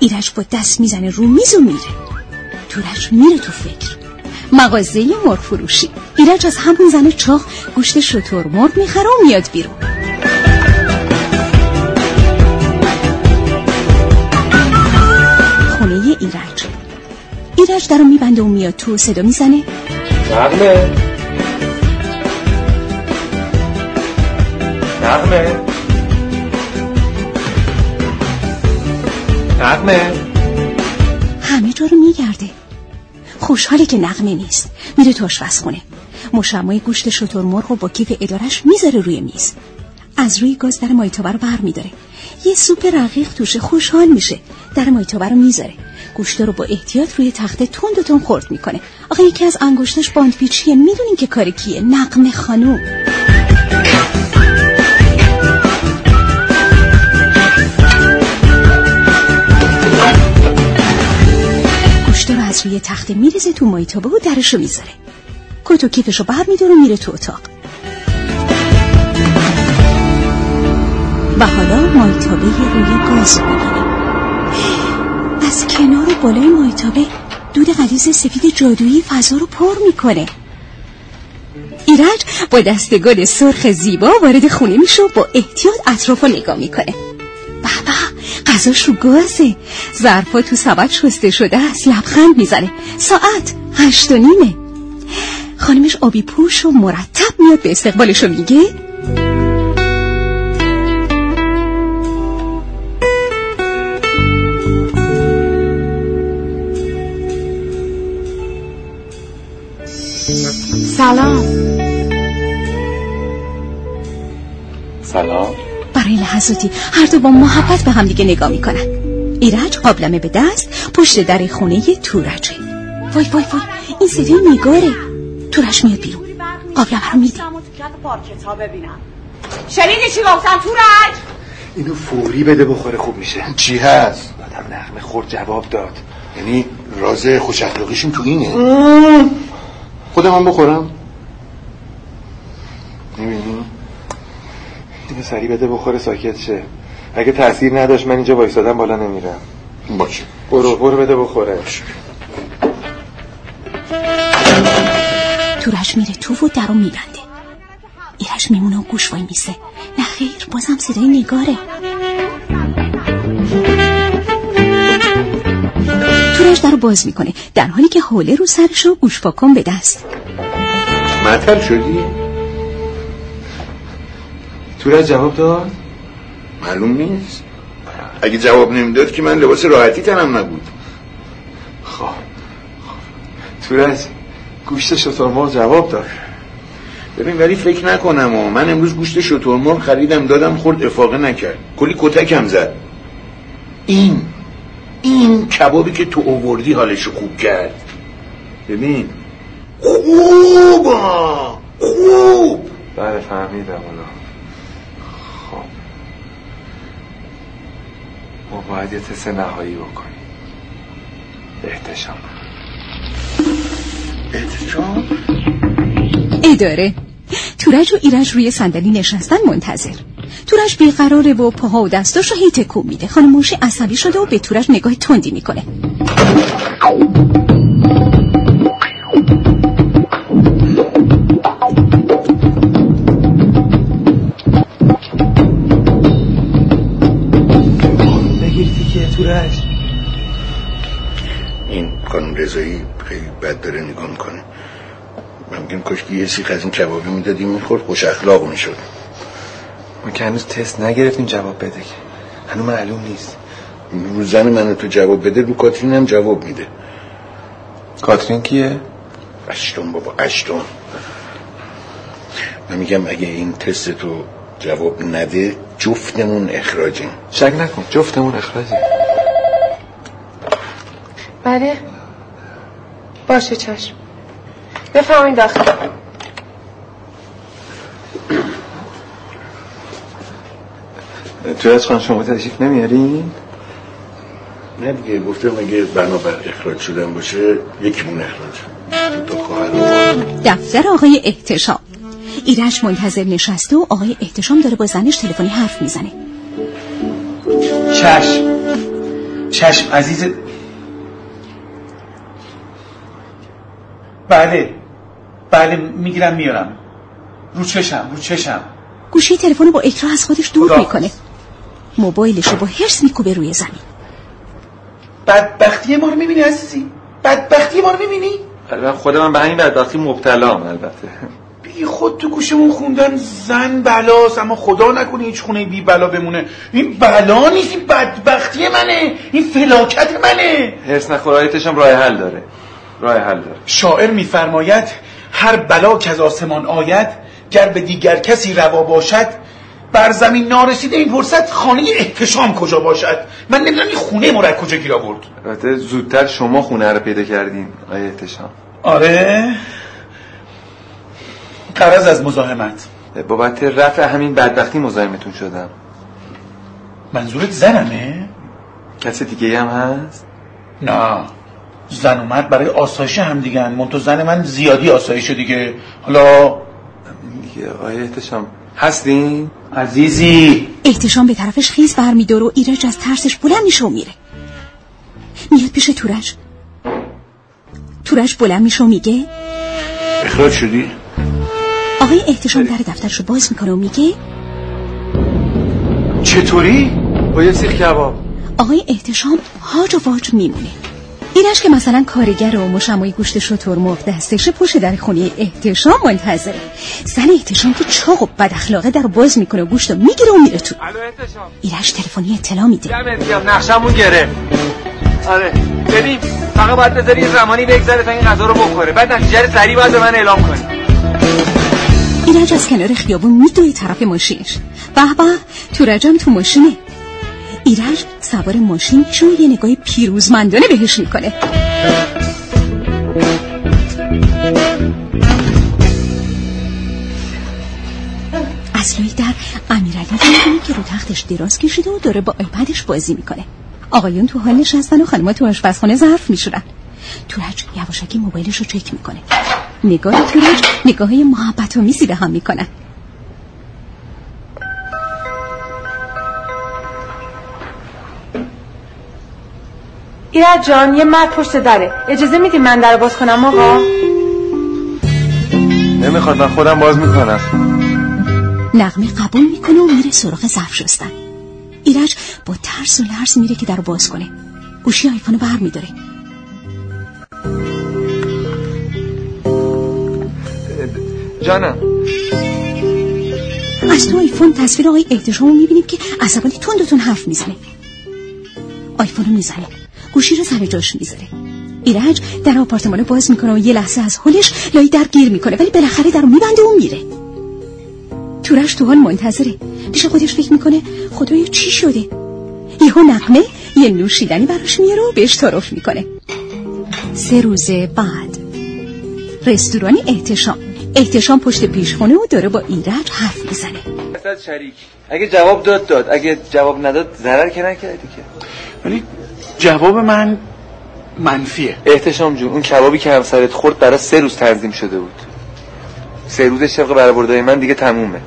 ایرج با دست می‌زنه رو میز و میره. تورج میره تو فکر. مغازه مرغ فروشی ایرج از همون زن چاق گوشت شطور مرغ می‌خره و میاد بیرون. خونه ایرج. ایرج در رو میبنده و میاد تو صدا می‌زنه. نغمه. نغمه. نغمه. همه جا رو میگرده. خوشحاله که نغمه نیست. میره تو آشپزخونه. مشمای گوشت شتر مرغ و با کیف ادارش می‌ذاره روی میز. از روی گاز در مایتابه رو بر میداره. یه سوپ رقیق توشه خوشحال میشه. در مایتابه رو می‌ذاره. گوشت رو با احتیاط روی تخته تند و تند خورد می‌کنه. آقا یکی از انگشتاش باند پیچیه می‌دونین که کار کیه. نقمه خانوم. از روی تخته میرزه تو مایتابه و درشو می‌ذاره. کت و کیفشو بر میداره و میره تو اتاق. و حالا مایتابه روی گاز می‌بینیم از کنار و بالای مایتابه دود غلیظ سفید جادویی فضا رو پر می‌کنه. ایرج با دستگل سرخ زیبا وارد خونه میشه و با احتیاط اطراف رو نگاه می‌کنه. بابا غذاش رو گازه ظرفا تو سبد شسته شده است لبخند می‌زنه. ساعت هشت و نیمه. خانمش آبی پوش و مرتب میاد به استقبالشو میگه. سلام. سلام. برای لحظاتی هر دو با محبت به همدیگه نگاه می‌کنن. ایرج قابلمه به دست پشت در خونه تورجه وای وای وای این صدای نگاره. تورج میاد بیرون. قابلمه رو میده شنیدی چی گفتم تورج؟ اینو فوری بده بخوره خوب میشه. چی هست؟ آدم نغمه خورد جواب داد. یعنی راز خوش اخلاقیشون تو اینه. خودم هم بخورم. می‌بینی اینو سری بده بخوره ساکت شه. اگه تاثیر نداشت من اینجا وایسادم بالا نمیرم. باشه. برو برو بده بخوره. تورج میره تو و درو میبنده. ایرج میمونه و گوش وای میسه. نه خیر بازم صدای نگاره. تورج در رو باز می‌کنه. در حالی که حوله رو سرش و گوش پاکن به دست. معطل شدی؟ تورج جواب داد؟ معلوم نیست. اگه جواب نمی‌داد که من لباس راحتی تنم نبود. خب تورج گوشت شترمرغ جواب داد. ببین ولی فکر نکنم و من امروز گوشت شترمرغ خریدم دادم خورد افاقه نکرد. کلی کتکم زد. این این کبابی که تو اووردی حالشو خوب کرد. ببین. خوبا خوب. بله فهمیدم اونا ما باید یه تست نهایی بکنیم. احتشام. احتشام؟ اداره. تورج و ایرج روی صندلی نشستن منتظر. تورج بیقراره و پاها و دستاشو هی تکون میده. خانم موشی عصبی شده و به تورج نگاه تندی می‌کنه. خانم رضایی خیلی بد داره نگاه می‌کنه. من میگم کاش که یه سیخ از این کبابی می‌دادی می‌خورد خوش اخلاق می‌شد. ما که هنوز تست نگرفتیم جواب بده که. هنوز معلوم نیست. رو زن منو تو جواب بده رو کاترین هم جواب میده. کاترین کیه؟ اشتون بابا اشتون. من میگم اگه این تست تو جواب نده جفتمون اخراجیم. شک نکن جفتمون اخراجیم. بله. باشه چشم. بفرمایید داخل. تو از خان شما تشریف نمیارین؟ نه دیگه گفتم اگه بنابر اخراج شدن باشه یکیمون اخراج دو خواهر و دفتر آقای احتشام. ایرج منتظر نشسته و آقای احتشام داره با زنش تلفنی حرف می‌زنه. چشم. چشم عزیز بله. بله می‌گیرم میارم. رو چشم رو چشم. گوشی تلفن رو با اکرا از خودش دور خدا. می‌کنه. موبایلش رو با هرس میکوبه روی زمین. بدبختی ما رو می‌بینی عزیزی؟ بدبختی ما رو می‌بینی؟ البته خود من به همین بدبختی مبتلام البته. بی خود تو گوشمون خوندن زن بلاست اما خدا نکنه هیچ خونه بی بلا بمونه. این بلا نیست این بدبختی منه. این فلاکت منه. هرس نخورایتش هم راه حل داره. راه حل داره. شاعر میفرماید هر بلا که از آسمان آید گر به دیگر کسی روا باشد بر زمین نارسیده این فرصت خانه احتشام کجا باشد؟ من نمی‌دونم این خونه ما از کجا گیر آورد. البته زودتر شما خونه رو پیدا کردین آیه احتشام. آره. قرض از مزاحمت. بابت رفع همین بدبختی مزاحمتون شدم. منظورت زنمه؟ کسی دیگه هم هست؟ نه. زن و مرد برای آسایش هم دیگه منتو زن من زیادی آسایش دیگه. حالا دیگه آیه احتشام هستین؟ عزیزی. احتشام به طرفش خیز برمیداره و ایرج از ترسش بلند میشه و میره میاد پیش تورج تورج بلند میشه و میگه اخراج شدی؟ آقای احتشام در دفترش رو باز می‌کنه و میگه چطوری؟ با یه سیخ کباب. آقای احتشام هاج و واج میمونه. ایرج که مثلا کارگر و مشمای گوشت شطور مرغ دستش پشت در خونه احتشام منتظره زن احتشام که چاق و بد اخلاقه در باز می‌کنه و گوشت می‌گیره و میره تو. ایرج تلفنی اطلاع میده. نقشمون گره. آره. ببین فقط باید بذاری زمانی بگذره تا این غذا رو بخوره. بعد نتیجه رو سریع باید به من اعلام کنی ایرج از کنار خیابون میدوه طرف ماشینش به به تورجم تو ماشینه. ایرج سوار ماشین و یه نگاه پیروزمندانه بهش می‌کنه. از لوی در می‌بینی که رو تختش دراز کشیده و داره با آیپدش بازی می‌کنه. آقایون تو حال نشستن و خانم‌ها تو آشپزخانه ظرف میشورن. تورج یواشکی موبایلش رو چک می‌کنه. نگاه تورج نگاه محبت و میسی به هم می‌کنن ایرج جان یه مرد پشت دره. اجازه میدی من در باز کنم آقا؟ نمی‌خواد من خودم باز می‌کنم. نغمه قبول می‌کنه و میره سراغ ظرف شستن. ایرج با ترس و لرز میره که در باز کنه. گوشی آیفون رو بر میداره. جانم. از تو آیفون تصویر آقای احتشام رو می‌بینیم که عصبانی تون حرف می‌زنه. آیفون رو می‌زنه. گوشی رو سر جاش می‌ذاره. ایرج در آپارتمان باز می‌کنه و یه لحظه از حلش لای در گیر می‌کنه ولی بالاخره در رو میبنده و میره. تورش تو حال منتظره. پیش خودش فکر می‌کنه خدایا چی شده؟ یهو نقمه یه نوشیدنی براش میاره و بهش تعارف می‌کنه. سه روز بعد. رستوران احتشام. احتشام پشت پیشخونه و داره با ایرج حرف می‌زنه. شریک. اگه جواب داد داد. اگه جواب نداد ضرر که نکردی که. ولی جواب من منفیه. احتشام جون اون کبابی که همسرت خورد برای سه روز تنظیم شده بود. سه روز شبق برآوردهای من دیگه تمومه.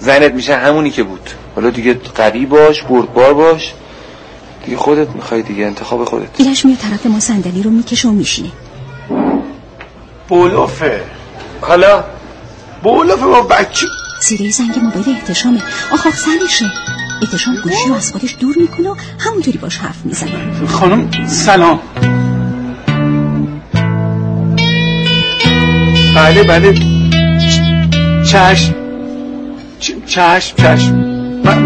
زنت میشه همونی که بود. حالا دیگه قوی باش بردبار باش. دیگه خودت می‌خوای دیگه انتخاب خودت. ایرج میاد طرف ما صندلی رو می‌کشه و میشینه. بولوفه. حالا؟ بولوفه با بچه. صدای زنگ موبایل احتشامه. آخ آخ زنشه احتشام گوشی رو از خودش دور می‌کنه و همونطوری باش حرف می‌زنه خانم سلام. بله بله. چشم. چشم چشم. من,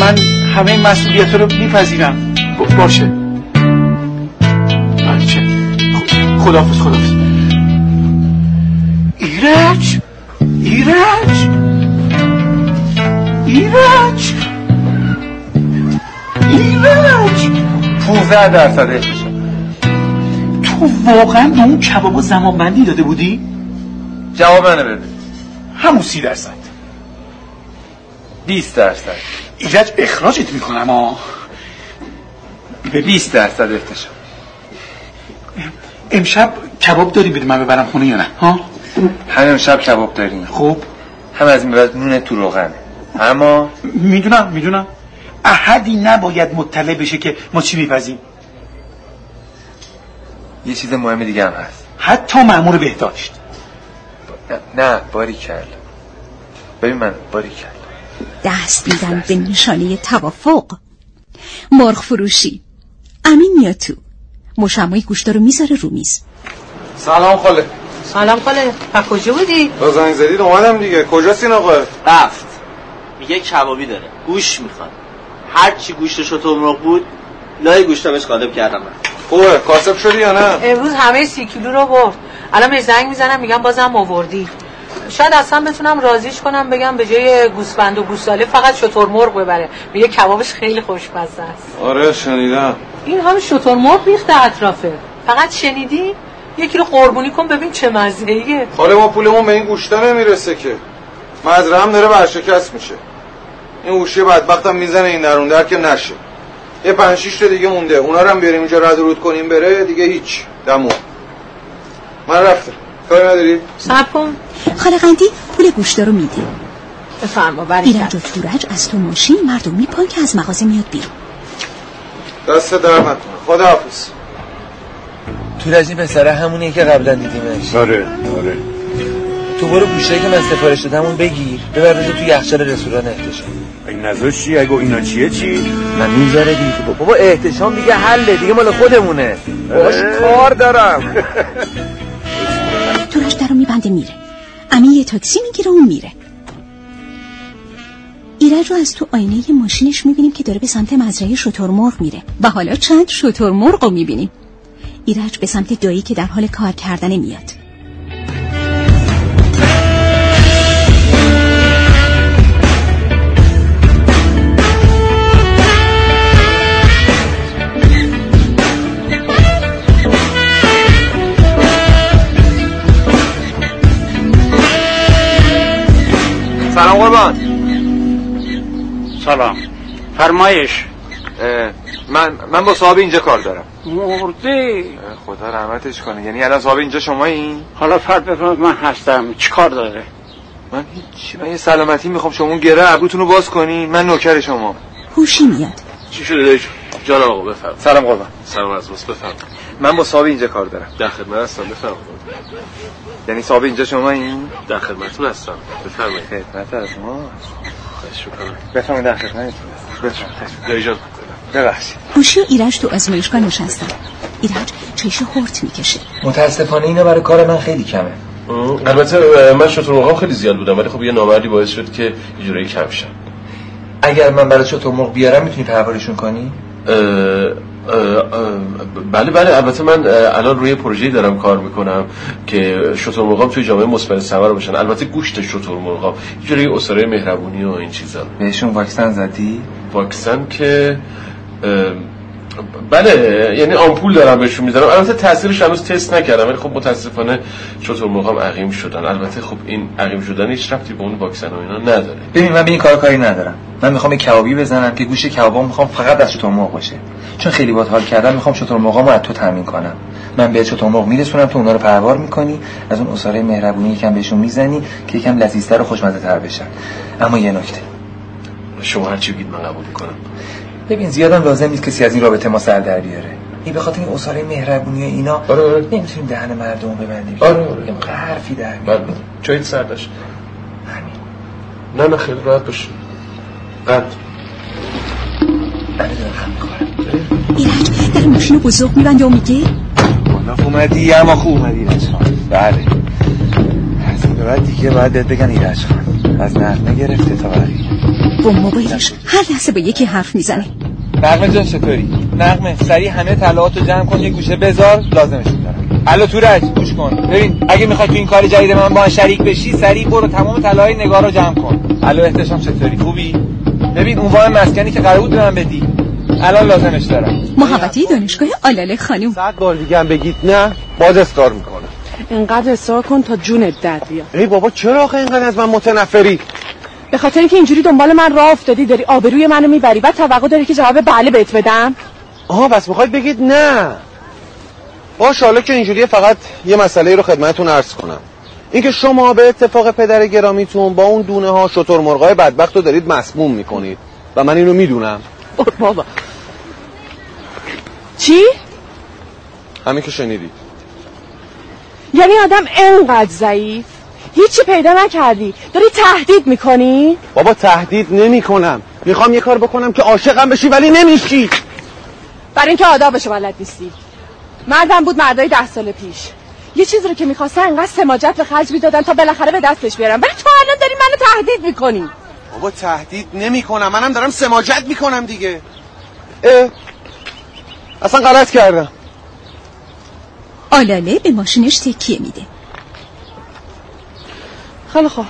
من همه مسئولیت رو میپذیرم. باشه. بچه خدافز خدافز ایرج؟ ایرج؟ ایرج. ایرج. 15 درصد تو واقعا به اون کبابا زمان بندی داده بودی؟ جواب منو بده. همون سی درصد. 20 درصد. ایرج اخراجت می‌کنم ها به 20 درصد احتشام امشب کباب داری بدی من ببرم خونه یا نه ها؟ هم امشب کباب داریم. خب. هم از این بعد نون تو روغنه. اما می‌دونم می‌دونم. احدی نباید مطلع بشه که ما چی میپزیم یه چیز مهم دیگه هم هست. حتی معمور بهداشت. نه, نه باری کرد ببین من باری کرد دست میدن به نشانه توافق. مرغ فروشی. امین میاد تو مشمای گوشتا رو می‌ذاره رو میز. سلام خاله. سلام خاله. پا کجا بودی؟ با زنگ زدید اومدم دیگه. کجاست این آقا رفت. میگه کبابی داره. گوش می‌خواد. هر چی گوشت شطور مرغ بود لای گوشتا بهش قالب کردم من. خوبه. کاسب شدی یا نه؟ امروز همه سی کیلو رو برد. الان به زنگ می‌زنم میگم بازم آوردی. شاید اصلا بتونم رازیش کنم بگم به جای گوسفند و گوساله فقط شطور مرغ ببره. میگه کبابش خیلی خوشمزه است. آره شنیدم. این همه شطور مرغ ریخته اطرافه. فقط شنیدی؟ یکی رو قربونی کن ببین چه مزه ایه خاله ما پولمون به این گوشتا نمی‌رسه که. مزرعه هم داره برشکست میشه. این گوشی بدبختم می‌زنه این درون در که نشه. یه پنج شیش تا دیگه مونده. اونا رو هم بیاریم اینجا رد رود کنیم بره دیگه هیچ. دمو. من رفتم. کاری نداری؟ سب کن خاله قندی پول گوشتا رو میده بفرما بری ایرج و تورج از تو ماشین مردم میپان که از مغازه میاد بیرون. دست در نکنه خدا حافظ تورج این پسره همونیه که قبلا دیدیمش. آره آره. تو برو گوشه که من سفارش دادمون بگیر. ببر بذار تو یخچال رستوران احتشام. این نذاشتی اگه اینا چیه چی؟ من می‌ذاره دیگه. بابا احتشام دیگه حله. دیگه مال خودمونه. باش کار دارم. [laughs] تورج در رو میبنده میره. امین یه تاکسی می‌گیره و میره. ایرج رو از تو آینه ماشینش می‌بینیم که داره به سمت مزرعه شترمرغ میره. و حالا چند شترمرغ رو می‌بینیم. ایرج به سمت دایی که در حال کار کردن میاد. سلام قربان. سلام. فرمایش من من با صاحب اینجا کار دارم. مرده. خدا رحمتش کنه. یعنی الان صاحب اینجا شما این حالا فرد بفرمایید من هستم. چی کار داره؟ من هیچ من یه سلامتی می‌خوام. شما گره ابروتون رو باز کنین. من نوکر شما. هوشی میاد. چی شده دایش جان آقا بفرم سلام قربان. سلام از بس بفرم من با صاحب اینجا کار دارم. در خدمت هستم بفرم یعنی صاحب اینجا شما این؟ در خدمتتون هستم بفرمایید. خدمت از ما. خواهش می‌کنم. بفرمایید در خدمتتون بفرمایید. جان. ببخشید. هوشی و ایرج تو آزمایشگاه نشستن. ایرج چش هورت می‌کشه. متاسفانه اینا برای کار من خیلی کمه. البته من شطور خیلی زیاد بودم ولی خب یه نامردی باعث شد که یه جورایی کم شن اگر من برای شطور مرغ بیارم می‌تونی پروارشون کنی؟ بله بله البته من الان روی پروژه‌ای دارم کار می‌کنم که شتر مرغام توی جامعه مثبت ثمر باشن. البته گوشت شتر مرغام یه جوری اسره مهربونی و این چیزا. بهشون واکسن زدی؟ واکسن که بله یعنی آمپول دارم بهشون می‌ذارم. البته تاثیرش هنوز تست نکردم ولی خب متاسفانه شتر مرغام عقیم شدن. البته خب این عقیم شدن هیچ ربطی به اون واکسن و اینا نداره. ببین من به این کار کاری ندارم. من می‌خوام یه کبابی بزنم که گوشت کبابام می‌خوام فقط از شتر مرغ باشه. چون خیلی باحال حال کردم می‌خوام شتر مرغامو از تو تامین کنم. من به شتر مرغ میرسونم تو اونا رو پروار می‌کنی از اون اساره مهربونی یکم بهشون می‌زنی که یکم لذیذتر و خوشمزه تر بشن. اما یه نکته. شما هر چی بگید من قبول می‌کنم. ببین زیادم لازم نیست کسی از این رابطه ما سر در بیاره. این به خاطر این اساره مهربونی و اینا آره آره. نمی‌تونیم دهن مردم رو ببندیم. آره آره. یه حرفی در بله. میاد. جایت سردش همین. نه نه خیلی راحت باشه قد من دارم هم می‌خورم ایرج در ماشین بزرگ میبنده و میگه؟ والا اومدی اما خوب اومدی. ایرج خان بله. از این به بعد دیگه باید بگن ایرج خان. از نقمه گرفته تا بقیه با موبایلش هر لحظه با یکی حرف می‌زنه. نقمه جان چطوری؟ نقمه سریع همه طلاهاتو جمع کن یه گوشه بذار لازمشون دارم الو تورج گوش کن. ببین اگه می‌خوای تو این کار جدید من با شریک بشی سریع برو تمام طلاهای نگار رو جمع کن. الو احتشام چطوری؟ خوبی؟ ببین عنوان مسکنی که قرار بود به من بدی. الان لازمش دارم. محبتی دانشگاه آلاله خانم. صد بار دیگه هم بگید نه باز استار می‌کنم. انقدر اصرار کن تا جونت در بیاد. ای بابا چرا آخه اینقدر از من متنفری؟ به خاطر اینکه اینجوری دنبال من راه افتادی داری آبروی منو می‌بری بعد توقع داری که جواب بله بهت بدم؟ آها بس می‌خواید بگید نه. باش حالا که اینجوریه فقط یه مسئله رو خدمتتون عرض کنم. اینکه شما به اتفاق پدر گرامیتون با اون دونه ها شطور مرغای بدبخت رو دارید مسموم می‌کنید. و من اینو می‌دونم. بابا. چی؟ همین که شنیدید. یعنی آدم انقدر ضعیف. هیچی پیدا نکردی. داری تهدید می‌کنی؟ بابا تهدید نمی کنم می‌خوام یه کار بکنم که عاشقم بشی ولی نمیشی. برای اینکه آدابشو بلد نیستی. مردم بود مردای ده سال پیش. یه چیزی رو که می‌خواستن انقدر سماجت به خرج می‌دادن تا بالاخره به دستش بیارن. ولی تو الان داری منو تهدید می‌کنی. بابا تهدید نمی کنم منم دارم سماجت می‌کنم دیگه. اه اصلا غلط کردم. آلاله به ماشینش تکیه میده. خیلی خوب.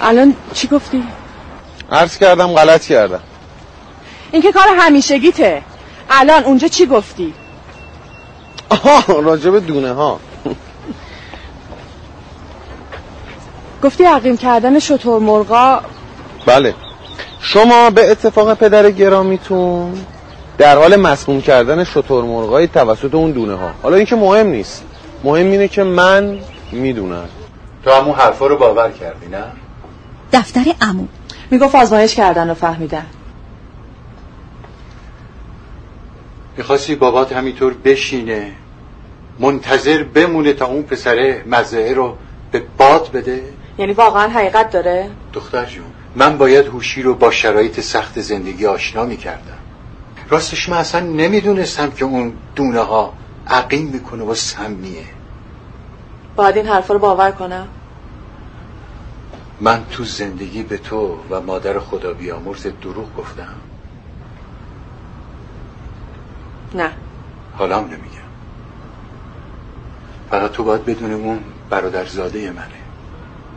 الان چی گفتی؟ عرض کردم غلط کردم. این که کار همیشگیته. الان اونجا چی گفتی؟ آها راجب دونه ها. گفتی عقیم کردن شطور مرغا. بله. شما به اتفاق پدر گرامیتون در حال مسموم کردن شطور مرغای توسط اون دونه ها. حالا این که مهم نیست. مهم اینه که من می‌دونم. تو همون حرفا رو باور کردی نه؟ دفتر امو می‌گفت آزمایش کردن و فهمیدن. می‌خواستی بابات همینطور بشینه منتظر بمونه تا اون پسره مزرعه رو به باد بده؟ یعنی واقعا حقیقت داره؟ دختر جون من باید هوشی رو با شرایط سخت زندگی آشنا می‌کردم. راستش من اصلا نمی‌دونستم که اون دونه ها عقیم می‌کنه و سمیه. باید این حرفا رو باور کنم؟ من تو زندگی به تو و مادر خدا بیامرز دروغ گفتم. نه. حالا هم نمیگم. فقط تو باید بدون اون برادرزاده منه.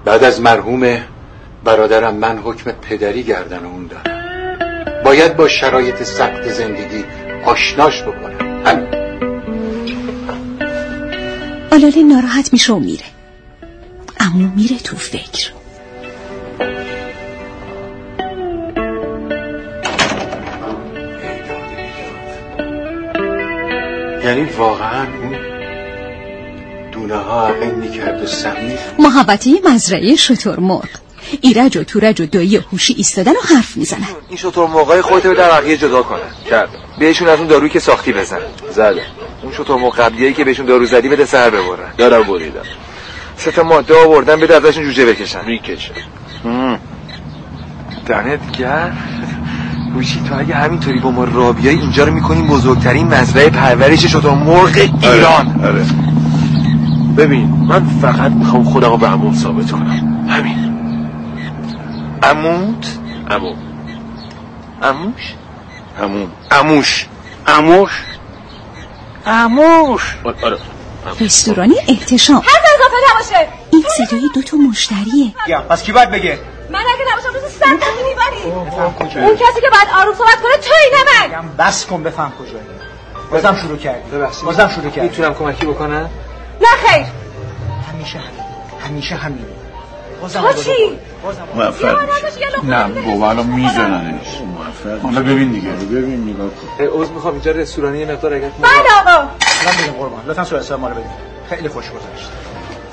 بعد از مرحوم برادرم من حکم پدری گردن اون دارم. باید با شرایط سخت زندگی آشناش بکنم. همین. آلاله ناراحت میشه و میره. امو میره تو فکر. یعنی واقعا اون دونه ها عقیم می‌کرد و سمی محبتی مزرعه شطور مرغ. ایرج و تورج و دایی هوشی ایستادن و حرف می‌زنن. این شطور موقعی خودت به در بقیه جدا کنن کرد بهشون از اون دارویی که ساختی بزن. زده اون شطور موقع که بهشون دارو زدی بده سر ببرن. یادم بریدم. سه تا ماده آوردن بده ازشون جوجه بکشن. می‌کشه. دنت گرم. هوشی تو اگه همینطوری با ما رابیای اینجا رو می‌کنیم بزرگترین مزرعه پرورش شطور مرغ ایران. آره. آره. ببین من فقط می‌خوام خودم رو به عموم ثابت کنم. عموت عموم عموش. عموم عموش. عموش. عموش. آره رستورانی احتشام. حرف اضافه نباشه. این صدای دوتا مشتریه. یا پس کی باید بگه؟ من اگه نباشم روز صد تا می‌بری. اون کسی که بعد آروم صحبت کنه توی نه من. بس کن بفهم کجایی بازم شروع کردی. ببخشید. بازم شروع کردی. می‌تونم کمکی بکنم؟ نه خیر. همیشه همین. همیشه همین. تو چی؟ موفق نه بابا الان میزننش. حالا ببین دیگه. ببین نگاه کن عوض می‌خوام اینجا رستورانی یه مقدار اگر بله آقا. الان بگم قربان. لطفا سوال حساب ما رو بدین خیلی خوش گذشت.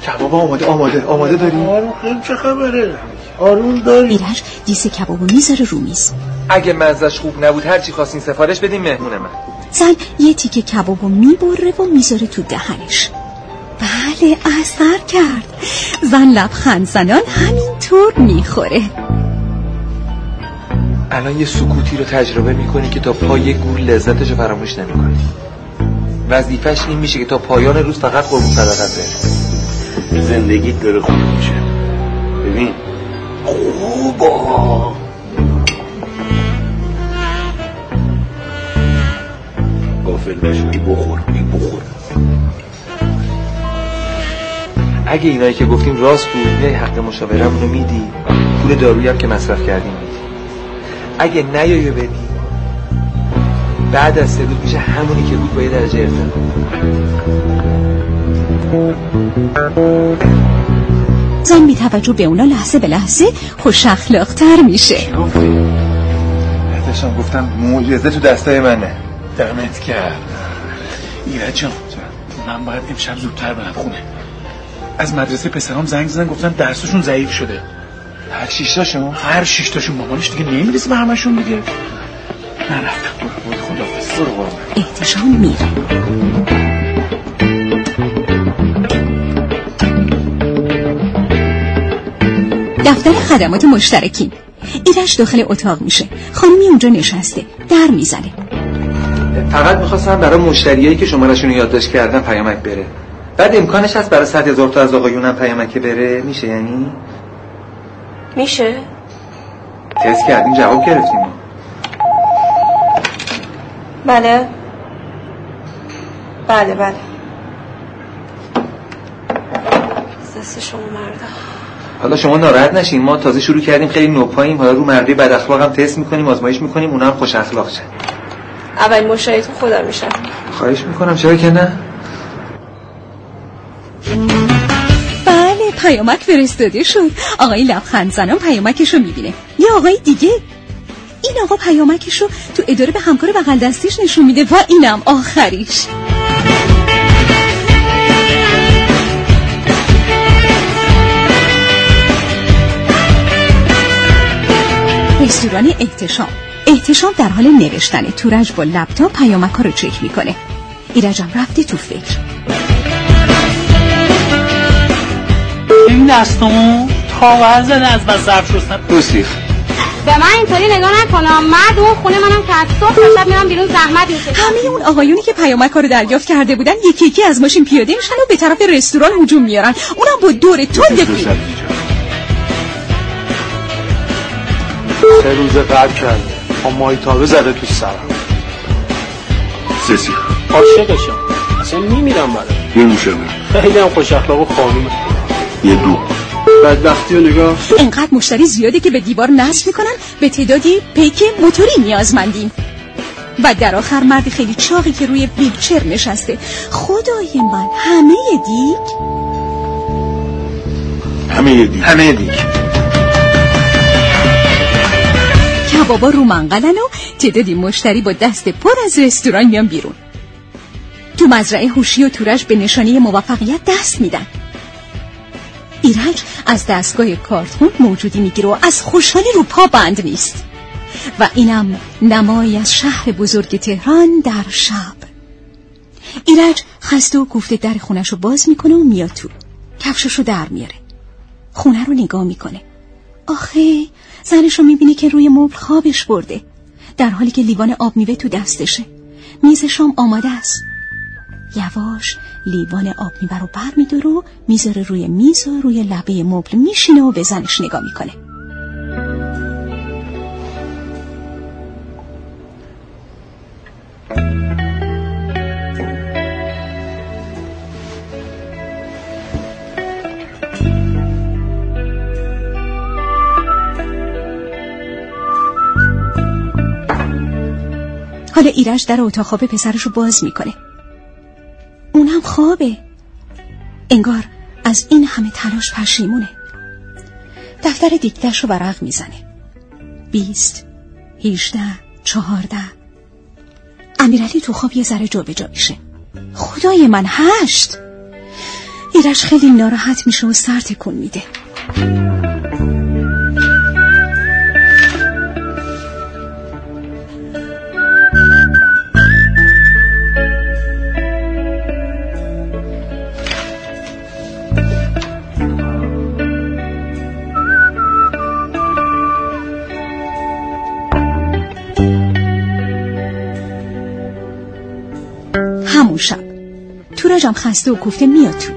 کباب آماده آماده آماده داریم آروم چه خبره؟ آروم داری. ایرج دیس کبابو می‌ذاره رو میز. اگه مزش خوب نبود هر چی خواستین سفارش بدین مهمون من. زن یه تیکه کبابو می‌بره و می‌ذاره تو دهنش. بله اثر کرد. زن لبخند زنان همینطور می‌خوره. الان یه سکوتی رو تجربه می‌کنی که تا پای گور لذتش رو فراموش نمی‌کنی. وظیفش این میشه که تا پایان روز فقط قربون صدقت بره زندگیت داره خوب میشه. ببین خوبا غافل نشدی بخور بخور. اگه اینایی که گفتیم راست بود میای حق مشاورمون رو میدی. پول دارویی هم که مصرف کردیم میدی. اگه نیایی بدی بعد از سه روز میشه همونی که بود با یه درجه ارتفاع زن بی توجه به اونا لحظه به لحظه خوش اخلاقتر میشه. داشتم گفتم معجزه تو دستای منه. دمت کرد ایرج جان من باید امشب زودتر برم خونه. از مدرسه پسرام زنگ زدن گفتن درسشون ضعیف شده. هر شیشتاشون هر شیشتاشون مامانش دیگه نمی‌رسه به همشون دیگه. خدافز برو احتشام میره. دفتر خدمات مشترکین ایرش داخل اتاق میشه. خانمی اونجا نشسته. در می‌زنه. فقط می‌خواستم برای مشتریایی که شمارشون یادداشت کردن پیامک بره. بعد امکانش هست برای صد هزار تا از آقایونم پیامک بره؟ میشه یعنی؟ میشه. تست کردیم جواب گرفتیم. بله. بله بله. دست شما مردا حالا شما ناراحت نشین. ما تازه شروع کردیم خیلی نوپاییم. حالا رو مردی بد اخلاق هم تست می‌کنیم آزمایش می‌کنیم. اونا هم خوش اخلاق شن. اول مشتریتون خودم میشم. خواهش می‌کنم. چرا که نه؟ پیامک فرستاده شد آقای لبخند زنان پیامکش رو می‌بینه یه آقای دیگه این آقا پیامکش رو تو اداره به همکار بغل دستیش نشون میده و اینم آخریش رستوران احتشام احتشام در حال نوشتن تورج با لپتاپ پیامک رو چک می‌کنه ایرجم رفته تو فکر این دستمون تا زده از بس ظرف شستن دوستی. به من اینطوری نگاه نکنم. مرد اون خونه منم که از صبح تا شب میرم بیرون زحمت میشه همه اون آقایونی که پیامک رو دریافت کرده بودن یکی یکی از ماشین پیاده میشن و به طرف رستوران هجوم میارن. اونم با دور تند سه روز قبل کرده با مایتابه زده تو سرم. سسی عاشقشم. اصلا میمیرم برای نوشه خیلی هم خوش اخلاق و خانومه. یه دو. بدبختی و نگاه. انقدر مشتری زیاده که به دیوار نصب می‌کنن به تعدادی پیک موتوری نیازمندیم. و در آخر مرد خیلی چاقی که روی ویلچر نشسته. خدای من همه دیگ؟ همه دیگ. همه دیگ. کبابا رو منقلن و تعدادی مشتری با دست پر از رستوران میان بیرون. تو مزرعه هوشی و تورش به نشانی موفقیت دست میدن. ایرج از دستگاه کارتون موجودی می‌گیره و از خوشحالی رو پا بند نیست. و اینم نمایی از شهر بزرگ تهران در شب. ایرج خسته و کوفته در خونش رو باز می‌کنه و میاد تو. کفشش رو در میاره. خونه رو نگاه می‌کنه. آخه زنش رو می‌بینه که روی مبل خوابش برده. در حالی که لیوان آب میوه تو دستشه. میز شام آماده است. یواش لیوان آب میبر و بر میداره و می‌ذاره روی میز و روی لبه مبل میشینه و به زنش نگاه می‌کنه. حالا ایرج در اتاق خواب پسرش رو باز می‌کنه. اونم خوابه. انگار از این همه تلاش پشیمونه. دفتر دیکتش رو ورق می‌زنه. بیست هیشده چهارده. امیرعلی تو خواب یه ذره جا به جا میشه خدای من هشت! ایرش خیلی ناراحت میشه و سر تکون میده. تورجم خسته و کوفته میاد تو.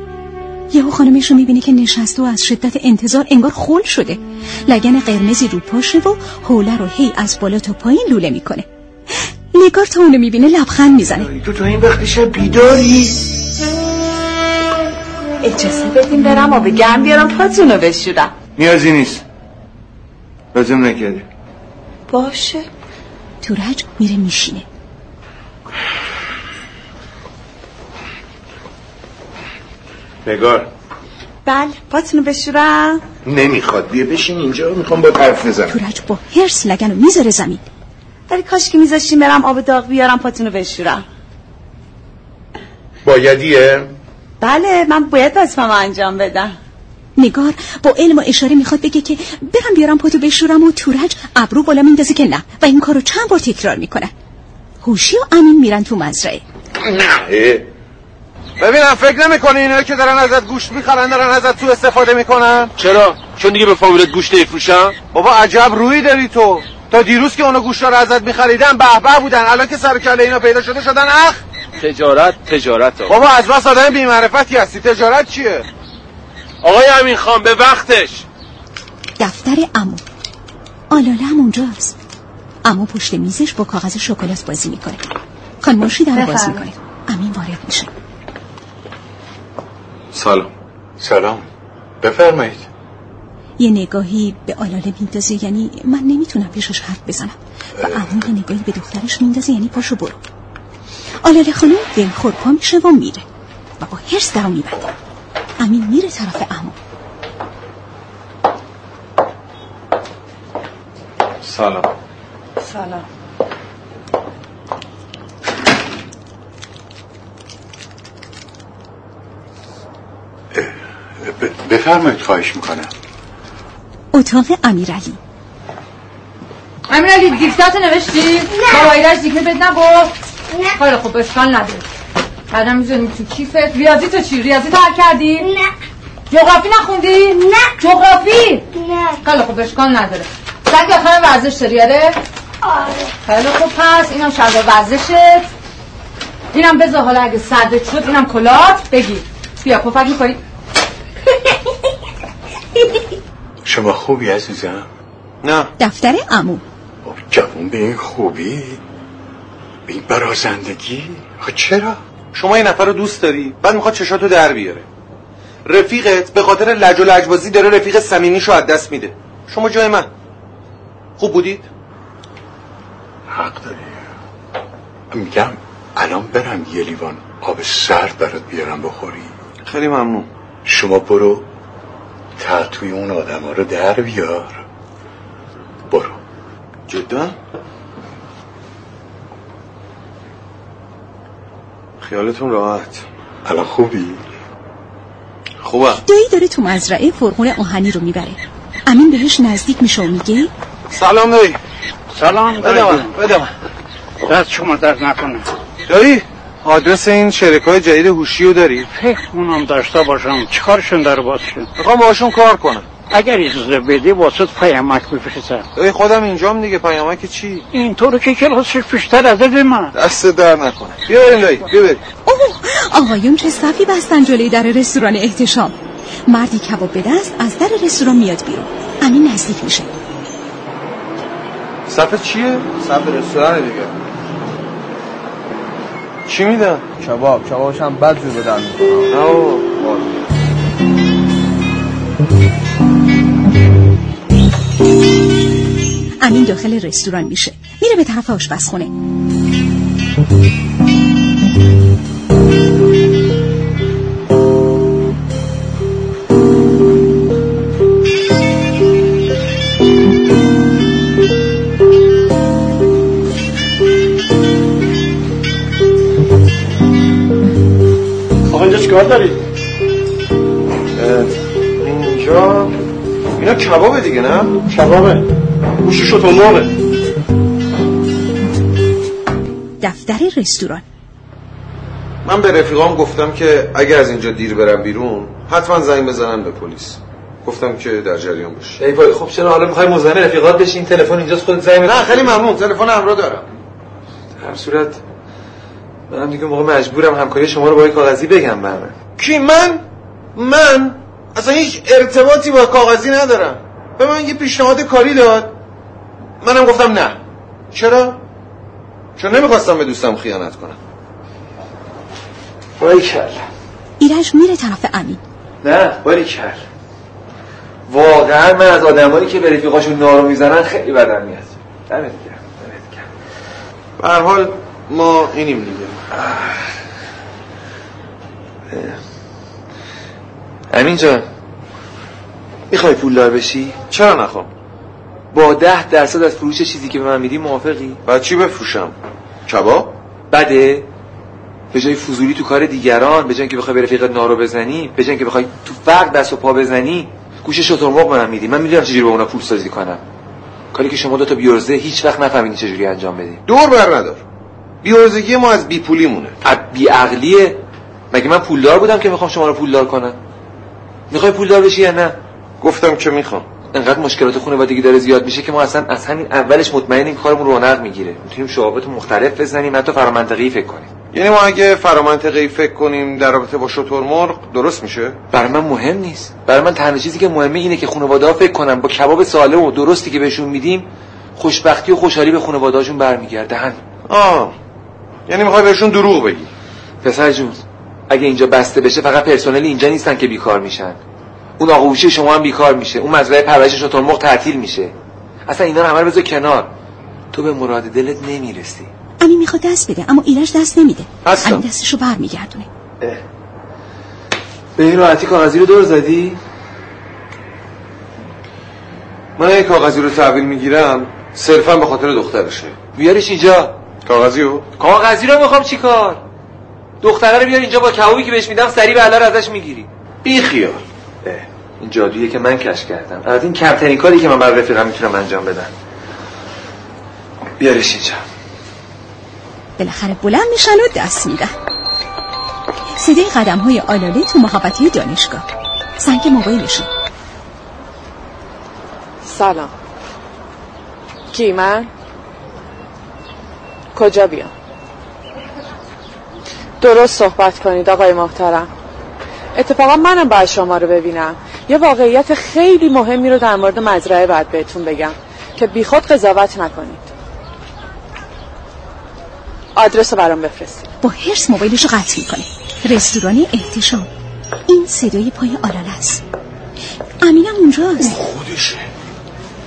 یهو خانمش رو می‌بینه که نشسته و از شدت انتظار انگار خول شده. لگن قرمزی رو پاشه و حوله رو هی از بالا تا پایین لوله می‌کنه. نگار تا اونو می‌بینه لبخند می‌زنه. تو تو این وقتی شب بیداری؟ اجازه بدیم برم آب گرم بیارم پاتونو بشورم. نیازی نیست. لازم نکردی. باشه. تورج میره میشینه. نگار. بله پاتونو بشورم. نمی‌خواد. بیا بشین اینجا می‌خوام با حرف بزنم. تورج با هرس لگن رو می‌ذاره زمین. ولی کاش که میذاشتیم برم آب داغ بیارم پاتونو بشورم. بایدیه؟ بله من باید وظیفه‌مو انجام بدم. نگار با علم و اشاره می‌خواد بگه که برم بیارم پاتو بشورم و تورج ابرو بالا میندازه که نه. و این کارو چند بار تکرار می‌کنه. هوشی و امین میرن تو مزرعه. ببینم فکر نمی‌کنی اینا که دارن ازت گوشت می‌خرن دارن ازت تو استفاده می‌کنن؟ چرا؟ چون دیگه به فامیلت گوشت نمیفروشم بابا عجب روی داری تو. تا دیروز که اونا گوشت رو ازت میخریدن به به بودن. الان که سر کله اینا پیدا شده شدن اخ! تجارت تجارت ها. بابا از بس آدم بی معرفتی هستی. تجارت چیه؟ آقای امین خان به وقتش. دفتر امو آلاله هم اونجاست. امو پشت میزش با کاغذ شکلات بازی می‌کنه. خانماشی در باز بفرمایید. می‌کنه. امین وارد میشه. سلام. سلام. بفرمایید. یه نگاهی به آلاله میندازه یعنی من نمی‌تونم پیشش حرف بزنم. و امو یه نگاهی به دخترش میندازه یعنی پاشو برو. آلاله خانم دلخور پا میشه و میره. و با هرس درو میبنده امین میره طرف امو سلام. سلام. بفرمایید خواهش می‌کنم. اتاق امیرعلی. امیرعلی دیکتاتو نوشتی؟ با وایدش دیگه بد نگفت؟ نه. خیلی خوب اشکال نداره. بعدم می‌زنیم تو کیفت. ریاضی تو چی؟ ریاضی تو حل کردی؟ نه. جغرافی نخوندی؟ نه. جغرافی؟ نه. خیلی خوب اشکال نداره. سنگ آخر ورزش داری آره؟ آره. خیلی خوب پس اینم شلوار ورزشت. اینم بذار حالا اگه سردت شد اینم کلات. بگیر. بیا پفک می‌خوری؟ شما خوبی عزیزم؟ نه. دفتر امو خب، جوون به این خوبی؟ به این برازندگی؟ چرا؟ شما یه نفر رو دوست داری؟ بعد می‌خواد چشاتو در بیاره. رفیقت به خاطر لج و لجبازی داره رفیق صمیمیشو از دست میده. شما جای من. خوب بودید؟ حق داری. میگم الان برم یه لیوان آب سرد برات بیارم بخوری. خیلی ممنون. شما برو تعطوی اون آدم رو در بیار. برو. جدا؟ خیالتون راحت. الان خوبی؟ خوبم. دایی داره تو مزرعه فرغون آهنی رو می‌بره. امین بهش نزدیک میشه و میگه سلام دایی. سلام بده من بده من. دست شما درد نکنه. دایی. آدرس این شرکای های جدید هوشی رو داری؟ فکر کنم داشته باشم. چیکارشون در شد می‌خوام باشون کار کنم. اگر اجازه بدی واسط پیامک بفرستم دایی خودم اینجام دیگه. پیامک چی؟ اینطور که کلاسش بیشتر از من. دست در نکنه. بیا بریم دایی. بیا بریم. اوه آقایون چه صفی بستن جلوی در رستوران احتشام. مردی کباب به دست از در رستوران میاد بیرون. امین نزدیک میشه. صف چیه؟ صف رستوران دیگه. چی میدن؟ کباب کبابش هم بد جور بدن. امین داخل رستوران میشه میره به طرف آشپزخونه چیکار داری؟ اینجا اینا کبابه دیگه نه؟ کبابه. گوشی شد مرغه دفتر رستوران. من به رفیقام گفتم که اگه از اینجا دیر برم بیرون حتما زنگ بزنن به پلیس. گفتم که در جریان باشه ای وای خب چرا حالا می‌خوای مزاحم رفیقات بشین تلفن اینجاست خودت زنگ نه خیلی ممنون. تلفن همراه دارم. هر صورت منم دیگه موقع مجبورم همکاری شما رو با کاغذی بگم برم کی من؟ من؟ اصلا هیچ ارتباطی با کاغذی ندارم. به من یه پیشنهاد کاری داد. منم گفتم نه. چرا؟ چون نمی‌خواستم به دوستم خیانت کنم. باری کل ایرج میره طرف امین. نه باری کل واقعا من از آدمایی که به رفیقاشون نارو می‌زنن خیلی بدم میاد. دمت گرم. به هر حال ما اینیم دیگه. امین جان می‌خوای پولدار بشی؟ چرا نخوام؟ با ده درصد از فروش چیزی که به من میدی موافقی؟ بعد چی بفروشم؟ کباب؟ بده به جای فضولی تو کار دیگران به جای که بخوای به رفیقت نارو بزنی به جای که بخوای تو فقر دست و پا بزنی گوش شترمرغ به من میدی من می‌دونم چجوری با اونا پول سازی کنم کاری که شما دو تا بیورزه هیچ وقت نفهمیدین چجوری انجام بدین دور بر ندار بیورزگی ما از بی پولی مونه از بی عقلیه مگه من پولدار بودم که می‌خوام شما رو پولدار کنم؟ می‌خوای پولدار بشی یا نه؟ گفتم که می‌خوام. انقدر مشکلات خانوادگی داره زیاد میشه که ما اصلا از همین اولش مطمئنیم کارمون رونق می‌گیره. می‌تونیم شعبات مختلف بزنیم حتی فرامنطقی فکر کنیم. یعنی ما اگه فرامنطقی فکر کنیم در رابطه با شترمرغ درست میشه؟ برای من مهم نیست. برای من تنها چیزی که مهمه اینه که خانواده ها فکر کنن با کباب سالم و درستی که بهشون میدیم خوشبختی و خوشحالی به خانواده‌هاشون برمیگرده. آه. یعنی می‌خوای بهشون دروغ بگی. پسر جون اگه اینجا بسته بشه فقط پرسنل اینجا نیستن که بیکار میشن. اون آغوشی شما هم بیکار میشه. اون مزرعه پرورش شترمرغ تعطیل میشه. اصلا اینا رو همه رو بذار کنار. تو به مراد دلت نمی‌رسی. امین می‌خواد دست بده اما ایرج دست نمیده. امین دستشو بر میگردونه به این راحتی کاغذی رو دور زدی؟ من اگه کاغذی رو تحویل می‌گیرم. صرفا به خاطر دخترشه. بیارش اینجا. کاغذی رو کاغذی رو می‌خوام چیکار دختره رو بیار اینجا با کبابی که بهش میدم سری به رو ازش می‌گیری. بی خیال. این جادویی که من کش کردم. البته این کمترین کاری که من برای رفیقم می‌تونم انجام بدم. بیارش اینجا. بالاخره بلند میشن و دست میدن. صدای قدم های آلاله تو محبتی دانشگاه. سنگ موبایلشون سلام. کی من؟ کجا بیام؟ درست صحبت کنید آقای محترم. اتفاقا منم باید شما رو ببینم. یه واقعیت خیلی مهمی رو در مورد مزرعه باید بهتون بگم که بیخود قضاوت نکنید. آدرس رو برام بفرستید. با هرس موبایلشو قطع می‌کنه. رستوران احتشام. این صدای پای آلاله است. امینم اونجاست. خودشه.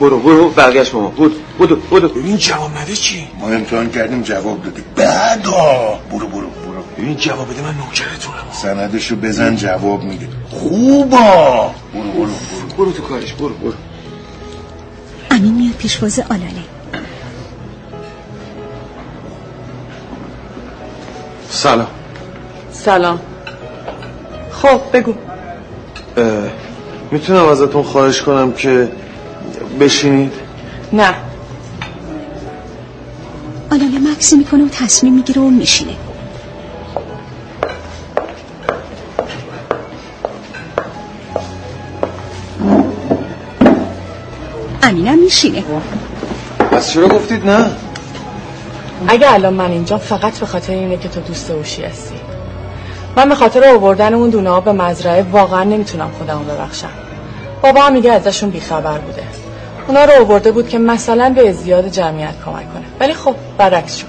برو برو برگشت ماما بود بودو بودو ببین جواب نده چی؟ ما امتحان کردیم جواب دادی. بعدا. برو برو برو. ببین جواب بده من نوکرتونم سندشو بزن جواب میده. خوبا. برو برو برو. برو تو کارش برو برو. امین میاد پیشواز آلاله. سلام. سلام. خب بگو. می‌تونم ازتون خواهش کنم که بشینید. نه. آلاله مکسی می‌کنه و تصمیم می‌گیره و میشینه. امینم میشینه. پس چرا گفتید نه؟ اگه الان من اینجا فقط به خاطر اینه که تو دوست اوشی هستی. من به خاطر آوردن اون دونه ها به مزرعه واقعا نمی‌تونم خودمو ببخشم. بابا هم میگه ازشون بیخبر بوده. اونا رو آورده بود که مثلا به ازدیاد جمعیت کمک کنه. ولی خب برعکس شد.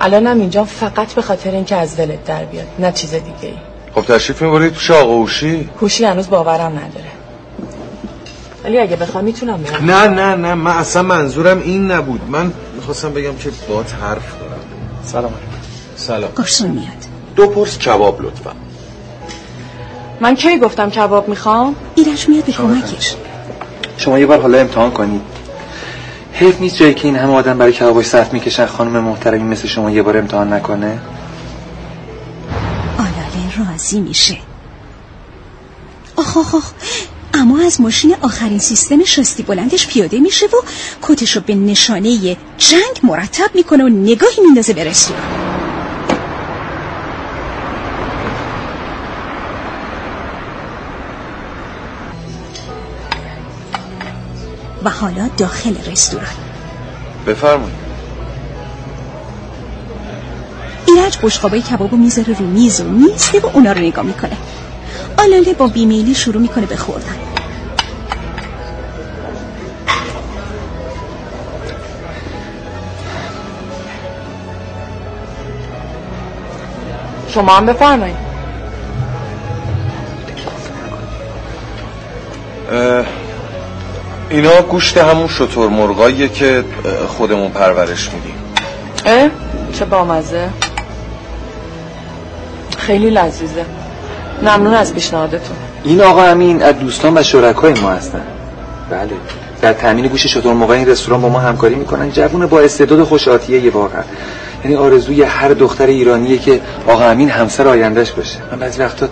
الانم اینجا فقط به خاطر اینکه از دلت در بیاد. نه چیز دیگه ای خب تشریف می‌برید پیش آقا اوشی هوشی؟ هنوز باورم نداره. ولی اگه بخوام می‌تونم برم. نه نه نه من اصلا منظورم این نبود. من می‌خواستم بگم که با حرف دارم. سلام سلام. گرسون میاد. دو پرس کباب لطفا. من کی گفتم کباب می‌خوام؟ ایرج میاد به کمکش. شما یه بار حالا امتحان کنید. حیف نیست جایی که این همه آدم برای کبابش صرف می‌کشن خانم محترمی مثل شما یه بار امتحان نکنه؟ آلاله راضی میشه. آخ آخ آخ. اما از ماشین آخرین سیستم شاستی بلندش پیاده میشه و کتش رو به نشانه جنگ مرتب می‌کنه و نگاهی میندازه به رستوران. و حالا داخل رستوران. بفرمایید. ایرج بشقابای کبابو می‌ذاره رو میز و میسته و اونا رو نگاه می‌کنه. آلاله با بیمیلی شروع می‌کنه به خوردن. شما هم بفرمایید. اینا گوشت همون شطور مرغاییه که خودمون پرورش میدیم. اه؟ چه بامزه. خیلی لذیذه. ممنون از پیشنهادتون. این آقا امین از دوستان و شرکای ما هستن. بله. در تامین گوش شطور موقع این رستوران با ما همکاری می‌کنن. جوون با استعداد و خوش آتیه یه واقعا. یعنی آرزوی هر دختر ایرانیه که آقا امین همسر آیندهش باشه. من بعضی وقتا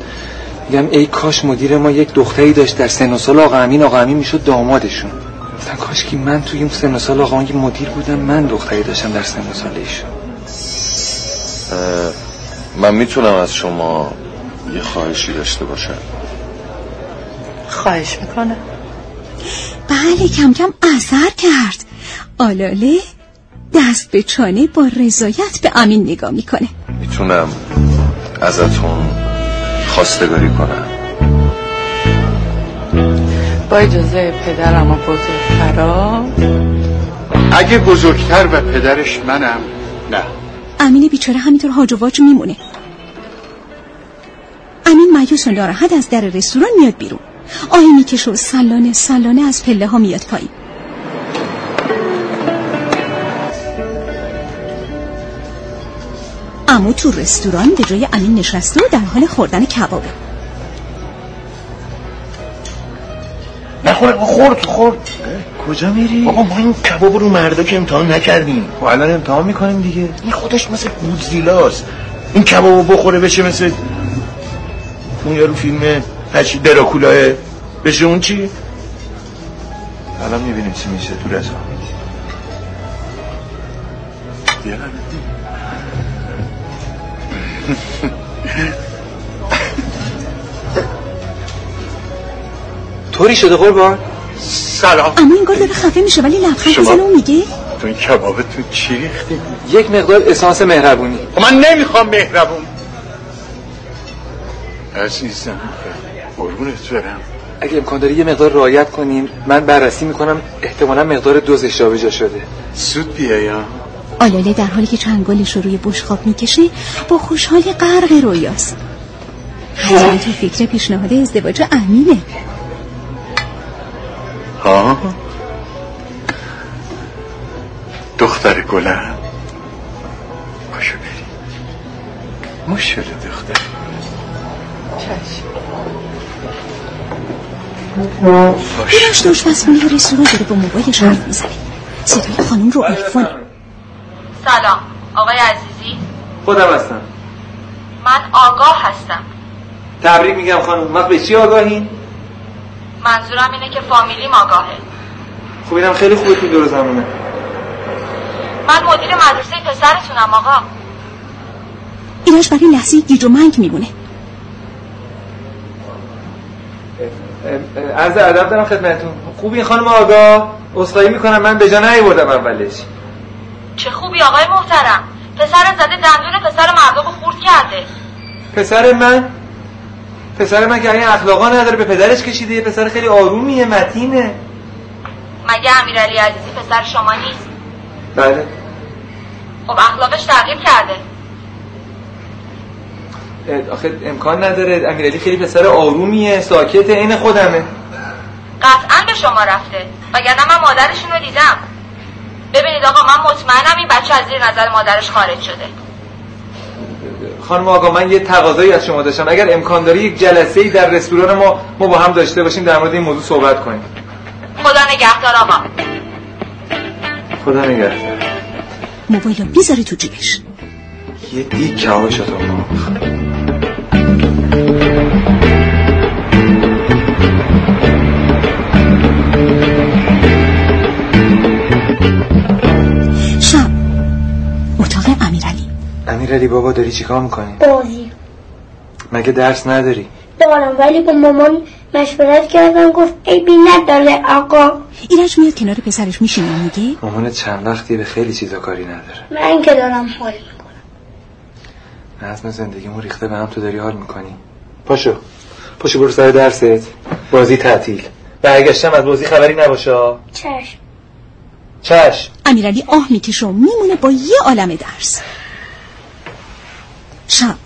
میگم ای کاش مدیر ما یک دختری داشت در سن و سال آقا امین آقا امین می‌شد دامادشون. گفتن کاش که من توی اون سن و سال آقا امین مدیر بودم من دختری داشتم در سن و سال ایشون من می‌تونم از شما یه خواهشی داشته باشم؟ خواهش می‌کنه بله کم کم اثر کرد. آلاله دست به چانه با رضایت به امین نگاه می‌کنه. می‌تونم ازتون خواستگاری کنم. با اجازه پدرم و بزرگترا اگه بزرگتر و پدرش منم نه. امین بیچاره همینطور هاج و واج میمونه. امین مایوس و ناراحت از در رستوران میاد بیرون. آهی می‌کشه و سلانه سلانه از پله ها میاد پایین. امو تو رستوران به جای امین نشسته و در حال خوردن کبابه. نخور خورد خورد. کجا میری؟ بابا ما این کباب رو مردا که امتحان نکردیم. و الان امتحان می‌کنیم دیگه. این خودش مثل گودزیلاست. این کبابو بخوره بشه مثل اون یارو فیلم هرچی دراکولاه بشه اون چی؟ الان می‌بینیم چی میشه تو رضا [laughs] طوری شده قربان؟ سلام. اما انگار داره خفه میشه ولی لبخند می‌زنه و میگه تو این کبابتون چی ریختی؟ یک مقدار اسانس مهربونی. خب من نمی‌خوام مهربون. عزیزم قربونت برم. اگه امکان داره یه مقدار رعایت کنیم من بررسی می‌کنم احتمالا مقدار دوزش جابجا شده. سود بیایا آلاله در حالی که چنگالش رو روی بشخاب می‌کشه با خوشحالی غرق رویاست. حتما تو فکر پیشنهاد ازدواج امینه. ها؟ دختر گلم. پاشو بریم مشکل دختر. بیراش دوش مسئولی رستوران داره با موبایلش حرف می‌زنه. صدای خانم رو آیفونه سلام. آقای عزیزی. خودم هستم. من آگاه هستم. تبریک میگم خانم. وقت به چی آگاهین منظورم اینه که فامیلیم آگاهه. خب اینم خیلی خوبه تو دور زمونه من مدیر مدرسه پسرتونم آقا. ایراش برای لحظه گیج و منگ میمونه. عرض ادب دارم خدمتتون. خوبی خانم آگاه؟ اصخایی می‌کنم. من به جا نیوردم اولش. چه خوبی آقای محترم. پسر زده دندون پسر مردم رو خورد کرده. پسر من؟ پسر من که این اخلاقا نداره به پدرش کشیده. یه پسر خیلی آرومیه متینه. مگه امیرعلی عزیزی پسر شما نیست؟ بله. خب اخلاقش تغییر کرده. آخه امکان نداره. امیرعلی خیلی پسر آرومیه ساکته عین خودمه. قطعا به شما رفته. وگرنه من مادرشون رو دیدم. ببینید آقا من مطمئنم این بچه از زیر نظر مادرش خارج شده. خانم آقا من یه تقاضایی از شما داشتم. اگر امکان داره یک جلسه ای در رستوران ما ما با هم داشته باشیم در مورد این موضوع صحبت کنیم. خدا نگهدار آقا. خدا نگهدار. موبایل رو بیذاره تو جیبش. یه دیگ کباب شد. آقا امیرعلی بابا؟ داری چیکار می‌کنی؟ بازی. مگه درس نداری؟ دارم ولی با مامان مشورت کردم گفت ای بی نداره آقا. ایرج میاد کنار پسرش میشینه و میگه؟ مامان چند وقتی به خیلی چیزا کاری نداره. من که دارم حال نظم زندگیمون ریخته به هم تو داری حال می‌کنی. پاشو. پاشو برو سر درست. بازی تعطیل. برگشتم از بازی خبری نباشه. چشم. چش امیرعلی آه می‌کشه و میمونه با یه عالم درس. شب.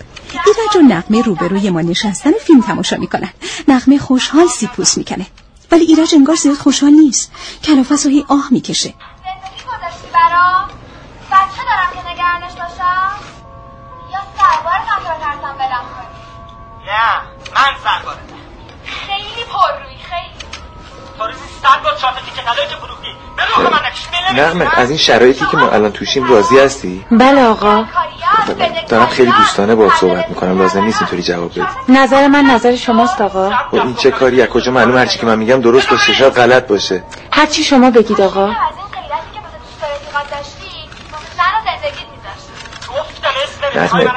ایرج و نقمه روبروی ما نشستن فیلم تماشا می‌کنن. نقمه خوشحال سیپوس می‌کنه. ولی ایرج انگار زیاد خوشحال نیست. کلافس و هی آه می‌کشه. گذاشتی بچه دارم که نگرانش باشم یا سربارت هم تو ترسم بلم کنی نه من سربارتم. خیلی پررویی خیلی. بله نقمه از این شرایطی که ما الان توشیم راضی هستی؟ بله آقا. دارم خیلی دوستانه با صحبت می‌کنم. لازم نیست اینطوری جواب بدی. نظر من نظر شماست آقا. و این چه کاری؟ از کجا معلوم؟ هرچی که من میگم درست باشه شاید غلط باشه. هر چی شما بگید آقا. نقمه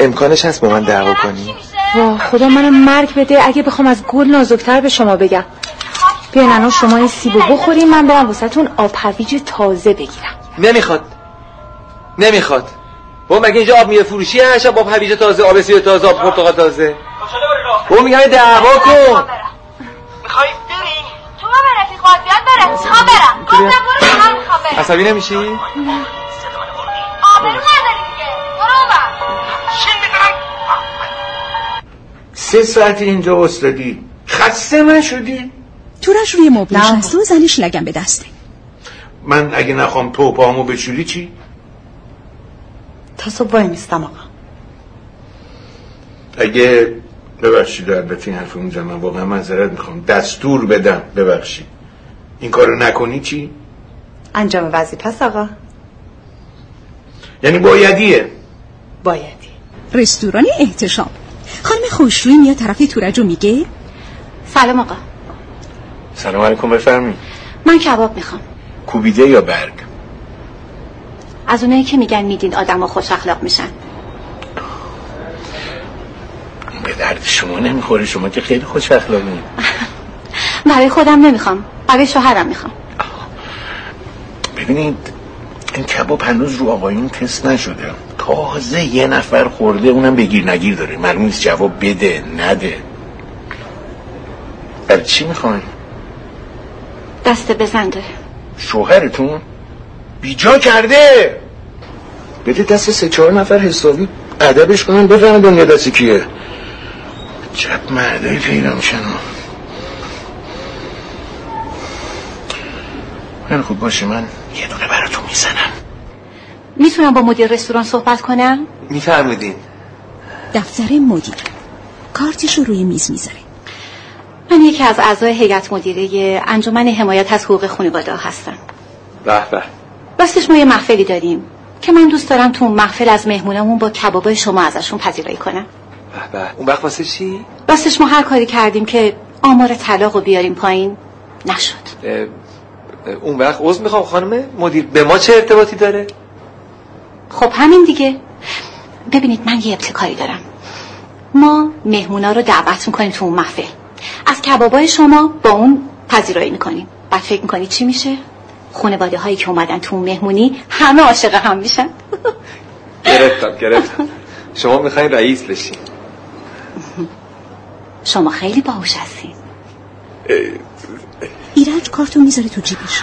امکانش هست با من دعوا کنی؟ وا خدا منو مرگ بده. اگه بخوام از گل نازکتر به شما بگم. بیاین الان شما این سیبو بخورین من برم واسهتون آب هویج تازه بگیرم. نمی‌خواد. نمی‌خواد. با مگه اینجا آب میوه فروشی هست؟ آب هویج تازه آب سیب تازه آب پرتقال تازه. با میگم دعوا کن. می‌خوای بری؟ تو با بیاد بره. می‌خوام برم. گفتم برو من می‌خوام برم. عصبی نمیشی؟ آبرو نداری دیگه. برو اونور سه ساعت اینجا استادی. خسته نشدی؟ تورش روی مبل نشسته و زنش لگم به دسته من اگه نخوام تو پامو بشوری چی؟ تا صبح وای میستم آقا. اگه ببخشید البته این حرف اونجا من واقعا معذرت می‌خوام. دستور بدم ببخشید این کارو نکنی چی؟ انجام وظیفه است آقا. یعنی بایدیه. بایدی. رستوران احتشام. خانم خوشرویی میاد طرف تورج و میگه. سلام آقا. سلام علیکم بفرمی. من کباب می‌خوام. کوبیده یا برگ؟ از اونایی که میگن میدین آدم ها خوش اخلاق میشن. به درد شما نمی‌خوره شما که خیلی خوش اخلاقی. [laughs] برای خودم نمی‌خوام برای شوهرم می‌خوام. ببینید این کباب هنوز رو آقایون تست نشده. تازه یه نفر خورده اونم بگیر نگیر داره. معلوم نیست جواب بده نده. برای چی می‌خواین؟ دست بزن داره. شوهرتون؟ بیجا کرده! بده دست سه چهار نفر حسابی. ادبش کنن بفهمن دنیا دست کیه. چپ مردایی پیدا میشن خیلی خوب باشه من یه دونه براتون می‌زنم. می‌تونم با مدیر رستوران صحبت کنم؟ میفرمودین دفتر مدیر. کارتش رو روی میز می‌ذاره من یکی از اعضای هیئت مدیره انجمن حمایت از حقوق خانواده ها هستم. به به. راستش ما یه محفلی داریم که من دوست دارم تو اون محفل از مهمونمون با کبابای شما ازشون پذیرایی کنم. به به. اون وقت واسه چی؟ راستش ما هر کاری کردیم که آمار طلاق رو بیاریم پایین نشد. اه، اه، اون وقت عضو می‌خوام خانم. مدیر به ما چه ارتباطی داره؟ خب همین دیگه. ببینید من یه ابتکاری دارم. ما مهمونا رو دعوت می‌کنیم تو اون محفل. از کبابای شما با اون پذیرایی می‌کنیم. بعد فکر می‌کنید چی میشه؟ خانواده هایی که اومدن تو اون مهمونی همه عاشق هم میشن. [laughs] گرفتم گرفتم. شما می‌خواین رئیس بشین شما خیلی باهوش هستین. ایرج کارتو می‌ذاره تو جیبش.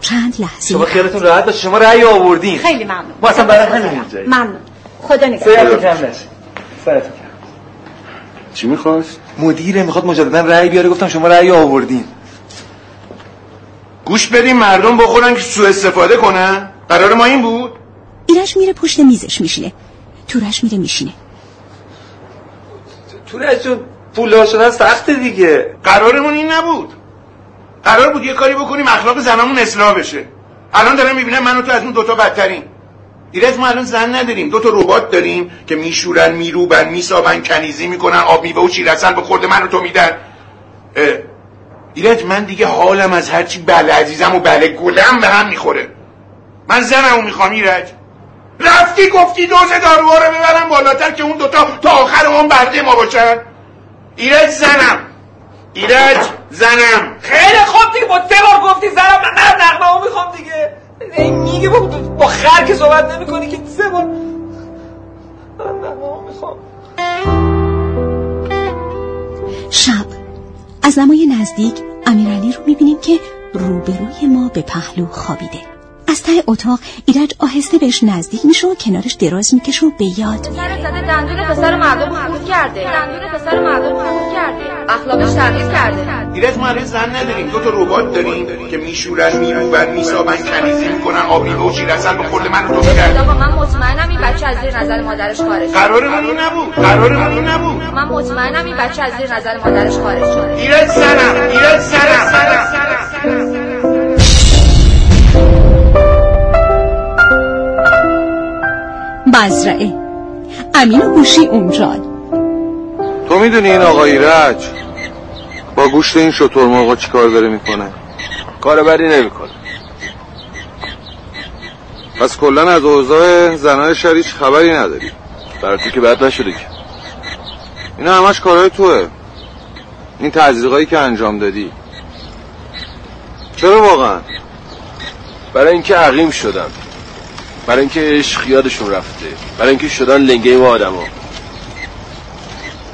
چند لحظه. شما خیالتون راحت باشه. شما رأی آوردین. خیلی ممنون. ما اصلا برای همین ممنون. خدا نگهدار. کم نشه. سرتون چی می‌خواست؟ مدیره می‌خواد مجددا رأی بیاره. گفتم شما رأی آوردین. گوش بدیم مردم بخورن که سوء استفاده کنن. قرار ما این بود؟ ایرج میره پشت میزش میشینه. تورش میره میشینه. تورج جون پول شدن سخته دیگه. قرارمون این نبود. قرار بود یه کاری بکنیم اخلاق زنمون اصلاح بشه. الان دارم می‌بینم من و تو از اون دوتا بدترین. ایرج ما الان زن نداریم. دو تا ربات داریم که میشورن میروبن میسابن کنیزی می‌کنن آب میوه و شیرسن به خورده من و تو میدن. ایرج من دیگه حالم از هرچی بله عزیزم و بله گلم به هم می‌خوره. من زنمو می‌خوام ایرج. رفتی گفتی دوز داروها رو ببرم بالاتر که اون دوتا تا آخر اون برده ما باشن. ایرج زنم. ایرج زنم. خیلی خوب دیگه. با سه بار گفتی زنم نه نقمه می‌خوام دیگه. این میگه با, با خر که صحبت نمی کنی که سه بار شب. از نمای نزدیک امیرعلی رو می‌بینیم که روبروی ما به پهلو خوابیده. از ته اتاق ایرج آهسته بهش نزدیک میشه و کنارش دراز می‌کشه و به یاد سر زده دندون پسر مردم خورد کرده. دندون پسر مردم خورد کرده. اخلاقش تغییر کرده. ایرج ما زن نداریم. دو تا ربات داریم که میشورن میروبن میسابن کنیزی می‌کنن آبی و اصلا به خورد من رو آقا من مطمئنم این بچه از زیر نظر مادرش خارج شده قرارمون این نبود. قرارمون این نبود. من مطمئنم این بچه از زیر نظر مادرش خارج شده ایرج سرم ایرج سرم مزرعه. امین گوشی اونجا تو می‌دونی این آقا ایرج با گوشت این شطور مرغا چی کار داره می‌کنه؟ کار بدی نمی‌کنه. پس کلا از اوضاع زنای شهر هیچ خبری نداری. برای تو که بد نشده که. اینا همش کارهای توه. این تزریقایی که انجام دادی. چرا واقعا؟ برای اینکه عقیم شدم. برای اینکه عشق یادشون رفته برای اینکه شدن لنگه ما آدما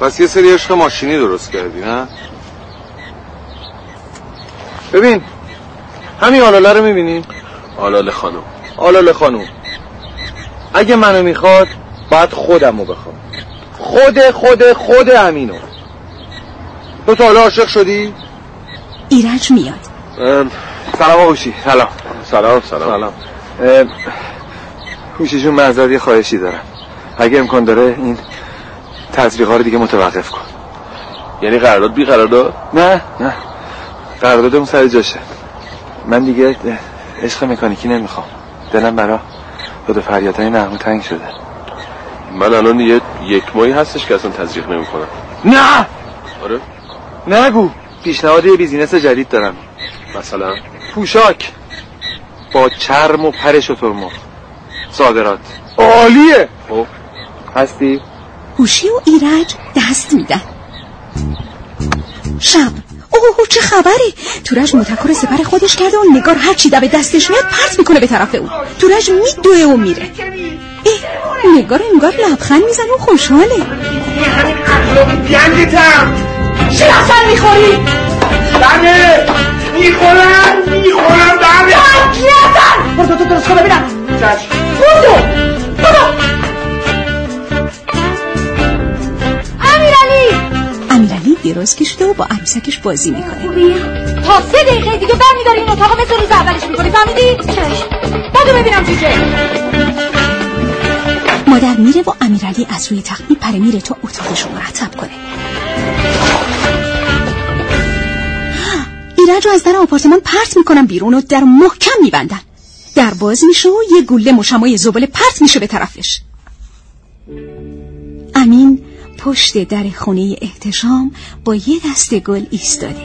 پس یه سری عشق ماشینی درست کردی نه؟ ببین همین آلاله رو می‌بینی؟ آلاله خانم. آلاله خانم. اگه منو می‌خواد باید خودم رو بخوام. خود خود خود امینو. تو تا حالا عاشق شدی؟ ایرج میاد. سلام آقوشی سلام. سلام سلام. سلام. هوشی جون معذرت یه خواهشی دارم اگه امکان داره این تزریقا رو دیگه متوقف کن. یعنی قرارداد بی قرارداد؟ نه نه. قراردادمون سر جاشه. من دیگه عشق مکانیکی نمی‌خوام. دلم برا داد فریادهای نغمه تنگ شده. من الان یه یک ماهی هستش که اصلا تزریق نمی‌کنم. نه! آره. نگو. پیشنهاد یه business جدید دارم. مثلا؟ پوشاک. با چرم و پر شترمرغ صادرات. عالیه. خب. هستی؟ هوشی و ایرج دست میدن. شب. اوه چه خبری تورج متکا رو سپر خودش کرده و نگار هر چی به دستش میاد پرت می‌کنه به طرف او. تورج میدوه و میره. ای نگار انگار لبخند می‌زنه و خوشحاله. بیندیتم چی اصلا می‌خوری؟ بله. می‌خورم می‌خورم بله. اصلا؟ برو تو درست کن ببینم. بودو برو. امیرعلی. امیرعلی دراز کشیده و با عروسکش بازی می‌کنه. تا سه دقیقه دیگه برمیداری این اتاق مثل روز اولش می‌کنی. فهمیدی؟ بگو ببینم چیشه مادر میره و امیرعلی از روی تخت میپره میره تو اتاقش رو مرتب کنه. ایرج رو از در آپارتمان پرت می‌کنن بیرون و در محکم میبندن. در باز میشه و یه گوله مشمای زباله پرت میشه به طرفش. امین پشت در خونه احتشام با یه دست گل ایستاده.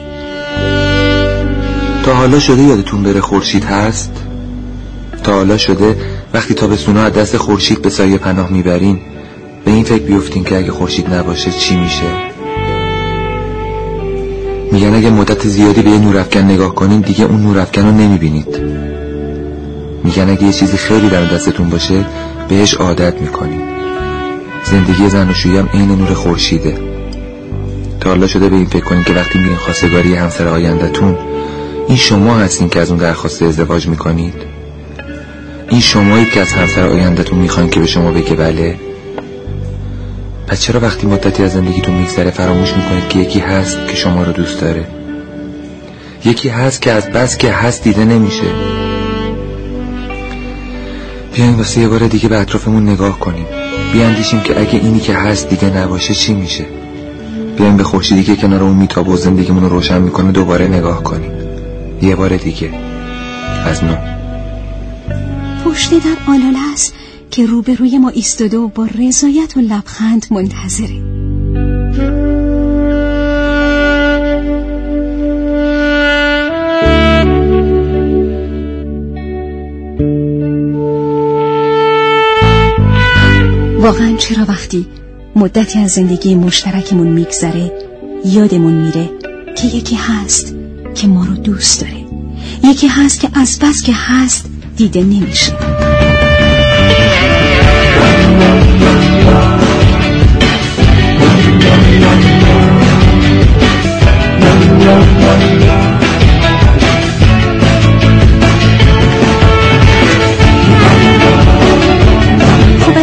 تا حالا شده یادتون بره خورشید هست؟ تا حالا شده وقتی تابستونا از دست خورشید به سایه پناه می‌برین به این فکر بیفتین که اگه خورشید نباشه چی میشه؟ میگن اگه مدت زیادی به یه نورافکن نگاه کنین دیگه اون نورافکن رو نمی‌بینید. میگن اگه یه چیزی خیلی در دستتون باشه بهش عادت می‌کنین زندگی زناشویی هم عین نور خورشیده. تا حالا شده به این فکر کنین که وقتی میرین خواستگاری همسر آیندهتون این شما هستین که از اون درخواست ازدواج می‌کنید؟ این شمایی که از همسر آیندهتون می‌خواین که به شما بگه بله؟ پس چرا وقتی مدتی از زندگیتون میگذره فراموش می‌کنید که یکی هست که شما رو دوست داره؟ یکی هست که از بس که هست دیده نمیشه. بیاین واسه یه بار دیگه به اطرافمون نگاه کنیم. بیاندیشیم که اگه اینی که هست دیگه نباشه چی میشه. بیاین به خورشیدی که کنار اون میتابه و زندگیمون رو روشن می‌کنه دوباره نگاه کنیم. یه بار دیگه. از نو. پشت در آلاله است که روبروی ما ایستاده و با رضایت و لبخند منتظره واقعا چرا وقتی مدتی از زندگی مشترکمون میگذره یادمون میره که یکی هست که ما رو دوست داره. یکی هست که از بس که هست دیده نمیشه.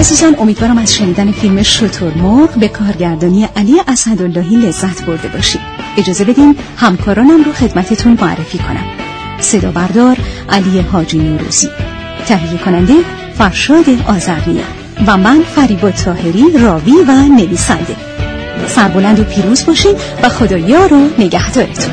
دوستان امیدوارم از شنیدن فیلم شترمرغ به کارگردانی علی اسداللهی لذت برده باشید. اجازه بدین همکارانم رو خدمتتون معرفی کنم. صدا بردار علی حاجی نوروزی. تهیه کننده فرشاد آزرنیه و من فریبا تاهری راوی و نویسنده. سربلند و پیروز باشین و خدایا رو نگهدارتون.